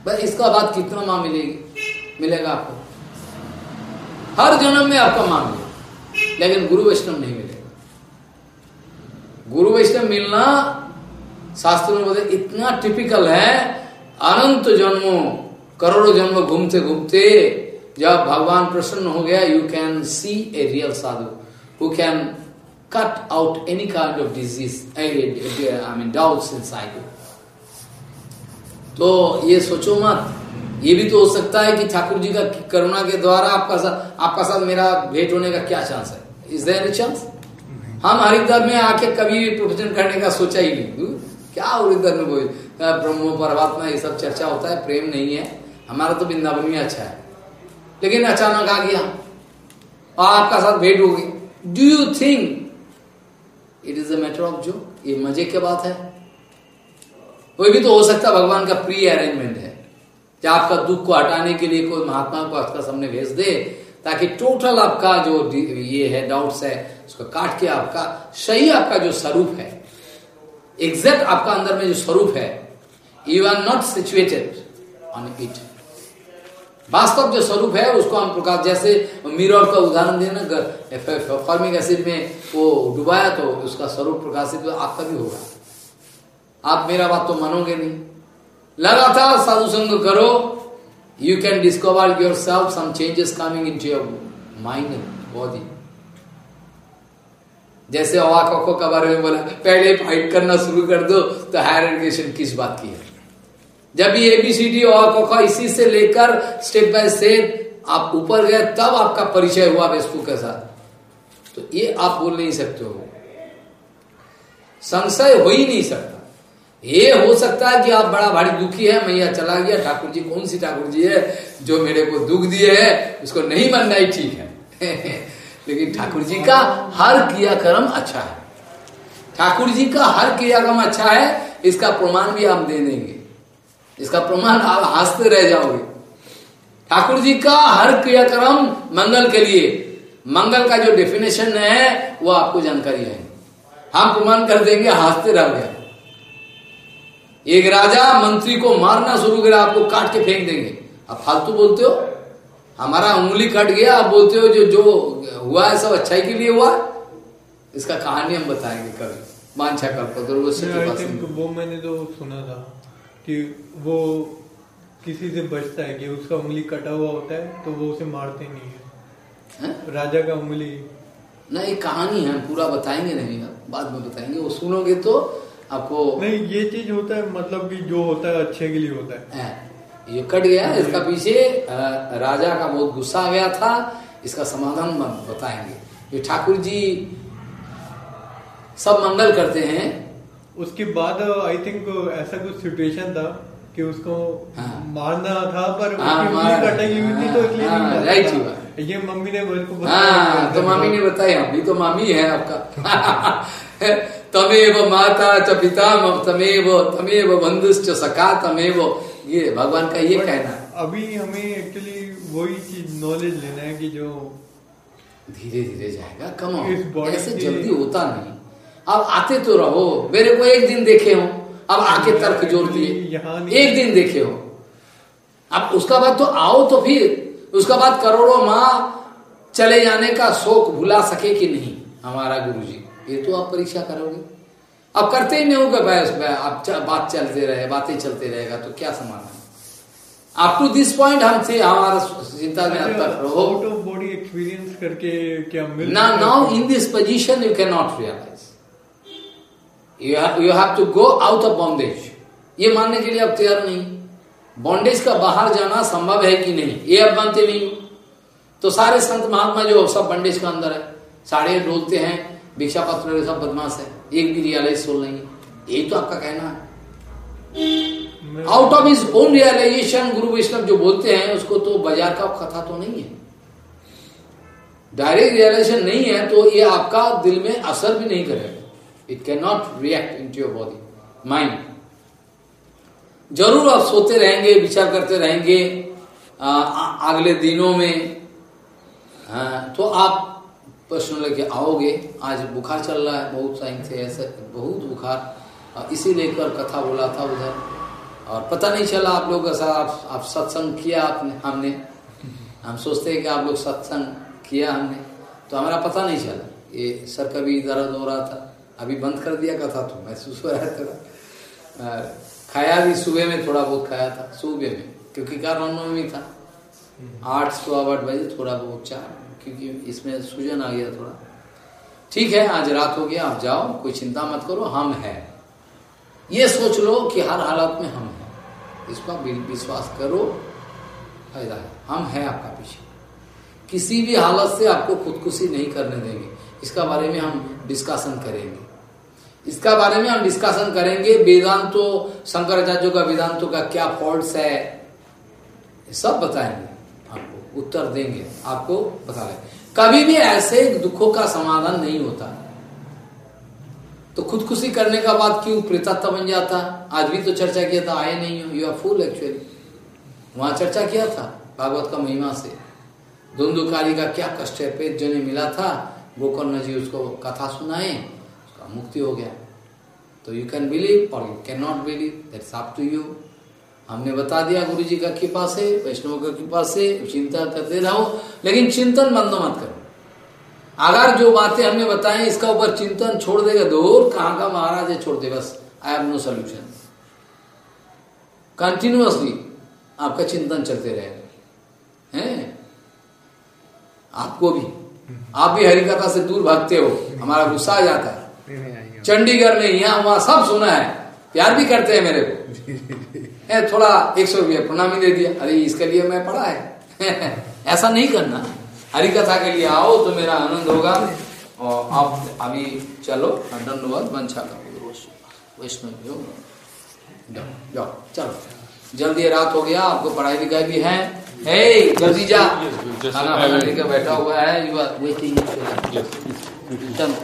बस इसका बाद कितना माँ मिलेगी? मिलेगा आपको। हर जन्म में आपका माँ मिलेगा। लेकिन गुरु वैष्णव नहीं मिलेगा। गुरु वैष्णव मिलना शास्त्र में बोलते इतना टिपिकल है, अनंत जन्मों, करोड़ों जन्म घूमते घूमते, जब भगवान प्रसन्न हो गया you can see a real sadhu. Who can cut out any kind of disease I mean doubts inside तो ये सोचो मत। ये भी तो हो सकता है कि ठाकुर जी का करुणा के द्वारा आपका साथ आपका साथ मेरा भेंट होने का क्या चांस है? इज़ देयर चांस हम हरिद्वार में आके कभी भी प्रोफेशन करने का सोचा ही नहीं। क्या हरिद्वार में बोल ब्रह्म परमात्मा ये सब चर्चा होता है प्रेम नहीं है। हमारा तो वृंदावन में अच्छा है। लेकिन अचानक आ गया। और आपका साथ भेंट हो गई। Do you think it is a matter of जो ये मज़े की बात है। कोई भी तो हो सकता भगवान का प्री अरेंजमेंट है। जब आपका दुख को हटाने के लिए कोई महात्मा को आपका सामने भेज दे, ताकि टोटल आपका जो ये है डाउट्स है, उसको काट के आपका सही आपका जो स्वरूप है एग्जैक्ट आपका अंदर में जो स्वरूप है you are not situated on it वास्तव जो स्वरूप है, उसको हम प्रकाश जैसे मिरर का उदाहरण देना फॉर्मिक एसिड में वो डुबाया तो उसका स्वरूप प्रकाशित तो आपका भी होगा। आप मेरा बात तो मानोगे नहीं। लगातार साधु संग करो you can discover yourself some changes coming into your mind body जैसे अवा कखो का बारे में बोला, पहले फाइट करना शुरू कर दो तो हायर एजुकेशन किस बात की है? जब ये एबीसीडी और इसी से लेकर स्टेप बाय स्टेप आप ऊपर गए, तब आपका परिचय हुआ वस्तु के साथ। तो ये आप बोल नहीं सकते हो। संशय हो ही नहीं सकता। ये हो सकता है कि आप बड़ा भारी दुखी है, मैया चला गया ठाकुर जी कौन सी ठाकुर जी है जो मेरे को दुख दिए है, उसको नहीं मानना ही ठीक है। लेकिन ठाकुर जी का हर क्रियाक्रम अच्छा है। ठाकुर जी का हर क्रियाक्रम अच्छा है, इसका प्रमाण भी आप दे देंगे। इसका प्रमाण आप हँसते रह जाओगे। ठाकुर जी का हर क्रियाक्रम मंगल के लिए। मंगल का जो डेफिनेशन है वो आपको जानकारी है। हम प्रमाण कर देंगे हँसते रह गया एक राजा मंत्री को मारना शुरू करे आपको काट के फेंक देंगे। आप फालतू बोलते हो? हमारा उंगली कट गया आप बोलते हो जो जो हुआ है सब अच्छाई के लिए हुआ? इसका कहानी हम बताएँगे कभी मानछा कर वो मैंने तो सुना था। कि वो किसी से बचता है कि उसका उंगली कटा हुआ होता है तो वो उसे मारते नहीं है, है? राजा का उंगली। ना कहानी है पूरा बताएँगे नहीं बाद में बताएँगे। वो सुनोगे तो आपको नहीं ये चीज़ होता है मतलब कि जो होता है अच्छे के लिए होता है, है। ये कट गया इसका पीछे राजा का बहुत गुस्सा आ गया था इसका समाधान बताएँगे। ये ठाकुर जी सब मंगल करते हैं। उसके बाद आई थिंक ऐसा कुछ सिचुएशन था कि उसको हाँ। मारना था पर हाँ, कटाई हुई थी तो इसलिए हाँ, राइट ये मम्मी ने मेरे को हाँ, तो मम्मी ने बताया अभी तो मामी है आपका। तमेव माता च पिता तमेव तमेव बंधुश्च सखा तमेव। ये भगवान का ये कहना। अभी हमें एक्चुअली वही चीज़ नॉलेज लेना है कि जो धीरे धीरे जाएगा कम ऐसे जल्दी होता नहीं। अब आते तो रहो। मेरे को एक दिन देखे हो। अब आके तर्क जोड़ दिए। एक दिन देखे हो। अब उसका बाद तो आओ तो फिर। उसका बाद करोड़ों माँ चले जाने का शोक भुला सके कि नहीं हमारा गुरु जी ये तो आप परीक्षा करोगे। अब करते ही नहीं होगा भाई अब बात चलते रहे बातें चलते रहेगा तो क्या समाधान? अप टू दिस पॉइंट हम थे हमारा चिंता में अब तक रहो। आउट ऑफ़ बॉडी एक्सपीरियंस करके क्या मिल ना now in this position you can not realize you have to go out of bondage ये मानने के लिए अब तैयार नहीं। बॉन्डेज का बाहर जाना संभव है कि नहीं? ये अब मानते नहीं तो सारे संत महात्मा जो, सब बॉन्डेज का अंदर है। सारे डोलते हैं, भिक्षा पत्र सब बदमाश है। एक भी रियलाइज़ सोल नहीं यही तो आपका कहना है। Out of is own realization गुरु वैष्णव जो बोलते हैं, उसको तो बाज़ार का कथा तो नहीं है। डायरेक्ट रियलाइजेशन नहीं है तो ये आपका दिल में असर भी नहीं करेगा। It can not react into your body mind ज़रूर आप सोते रहेंगे विचार करते रहेंगे अगले दिनों में आ, तो आप प्रश्न लेके आओगे आज बुखार चल रहा है बहुत टाइम थे ऐसे बहुत बुखार इसी लेकर कथा बोला था उधर। और पता नहीं चला आप लोग ऐसा आप, आप सत्संग किया आपने हमने। हम सोचते हैं कि आप लोग सत्संग किया हमने तो हमारा पता नहीं चला ये सर कभी दर्द हो रहा था। अभी बंद कर दिया कथा तो महसूस हो रहा था खाया भी सुबह में थोड़ा बहुत खाया था सुबह में क्योंकि में था। आठ सौ आठ बजे थोड़ा बहुत चार क्योंकि इसमें सूजन आ गया थोड़ा। ठीक है आज रात हो गया आप जाओ कोई चिंता मत करो हम है। ये सोच लो कि हर हालत में हम हैं। इसको विश्वास करो फ़ायदा है। हम हैं आपका पीछे। किसी भी हालत से आपको खुदकुशी नहीं करने देंगे। इसका बारे में हम डिस्कशन करेंगे। इसका बारे में हम डिस्कशन करेंगे। वेदांतो, शंकराचार्यों का वेदांतों का क्या फॉल्ट है सब बताएँगे आपको, उत्तर देंगे, आपको बता दें कभी भी ऐसे दुखों का समाधान नहीं होता। तो खुदकुशी करने का बाद क्यों? प्रेतात्मा बन जाता। आज भी तो चर्चा किया था, आए नहीं हो। यू आर फुल एक्चुअली वहाँ चर्चा किया था, भागवत का महिमा से। धुंधुकारी का क्या कष्ट है? पेट जो ने मिला था। गोकर्ण जी उसको कथा सुनाए। मुक्ति हो गया। तो यू कैन बिलीव और you can not believe that's up to you हमने बता दिया गुरु जी का कृपा से, वैष्णव का कृपा से चिंता करते रहो, लेकिन चिंतन बंद मत करो। अगर जो बातें हमने बताई, इसका ऊपर चिंतन छोड़ देगा, दूर कहाँ का महाराज है, छोड़ दे बस। I have no solution continuously आपका चिंतन चलते रहेगा हैं? आपको भी। आप भी हरिकथा से दूर भागते हो, हमारा गुस्सा आ जाता है। चंडीगढ़ में यहाँ वहाँ सब सुना है। प्यार भी करते हैं मेरे को। है थोड़ा एक सौ रुपया प्रणामी दे दिया। अरे इसके लिए मैं पढ़ा है। ऐसा नहीं करना। हरी कथा के लिए आओ तो मेरा आनंद होगा। और आप अभी चलो। दंडवत वंशा का वैष्णव। जाओ चलो। जल्दी रात हो गया। आपको पढ़ाई लिखाई भी है। हे जल्दी जा। खाना लेकर बैठा हुआ है। यू आर वेटिंग चलो।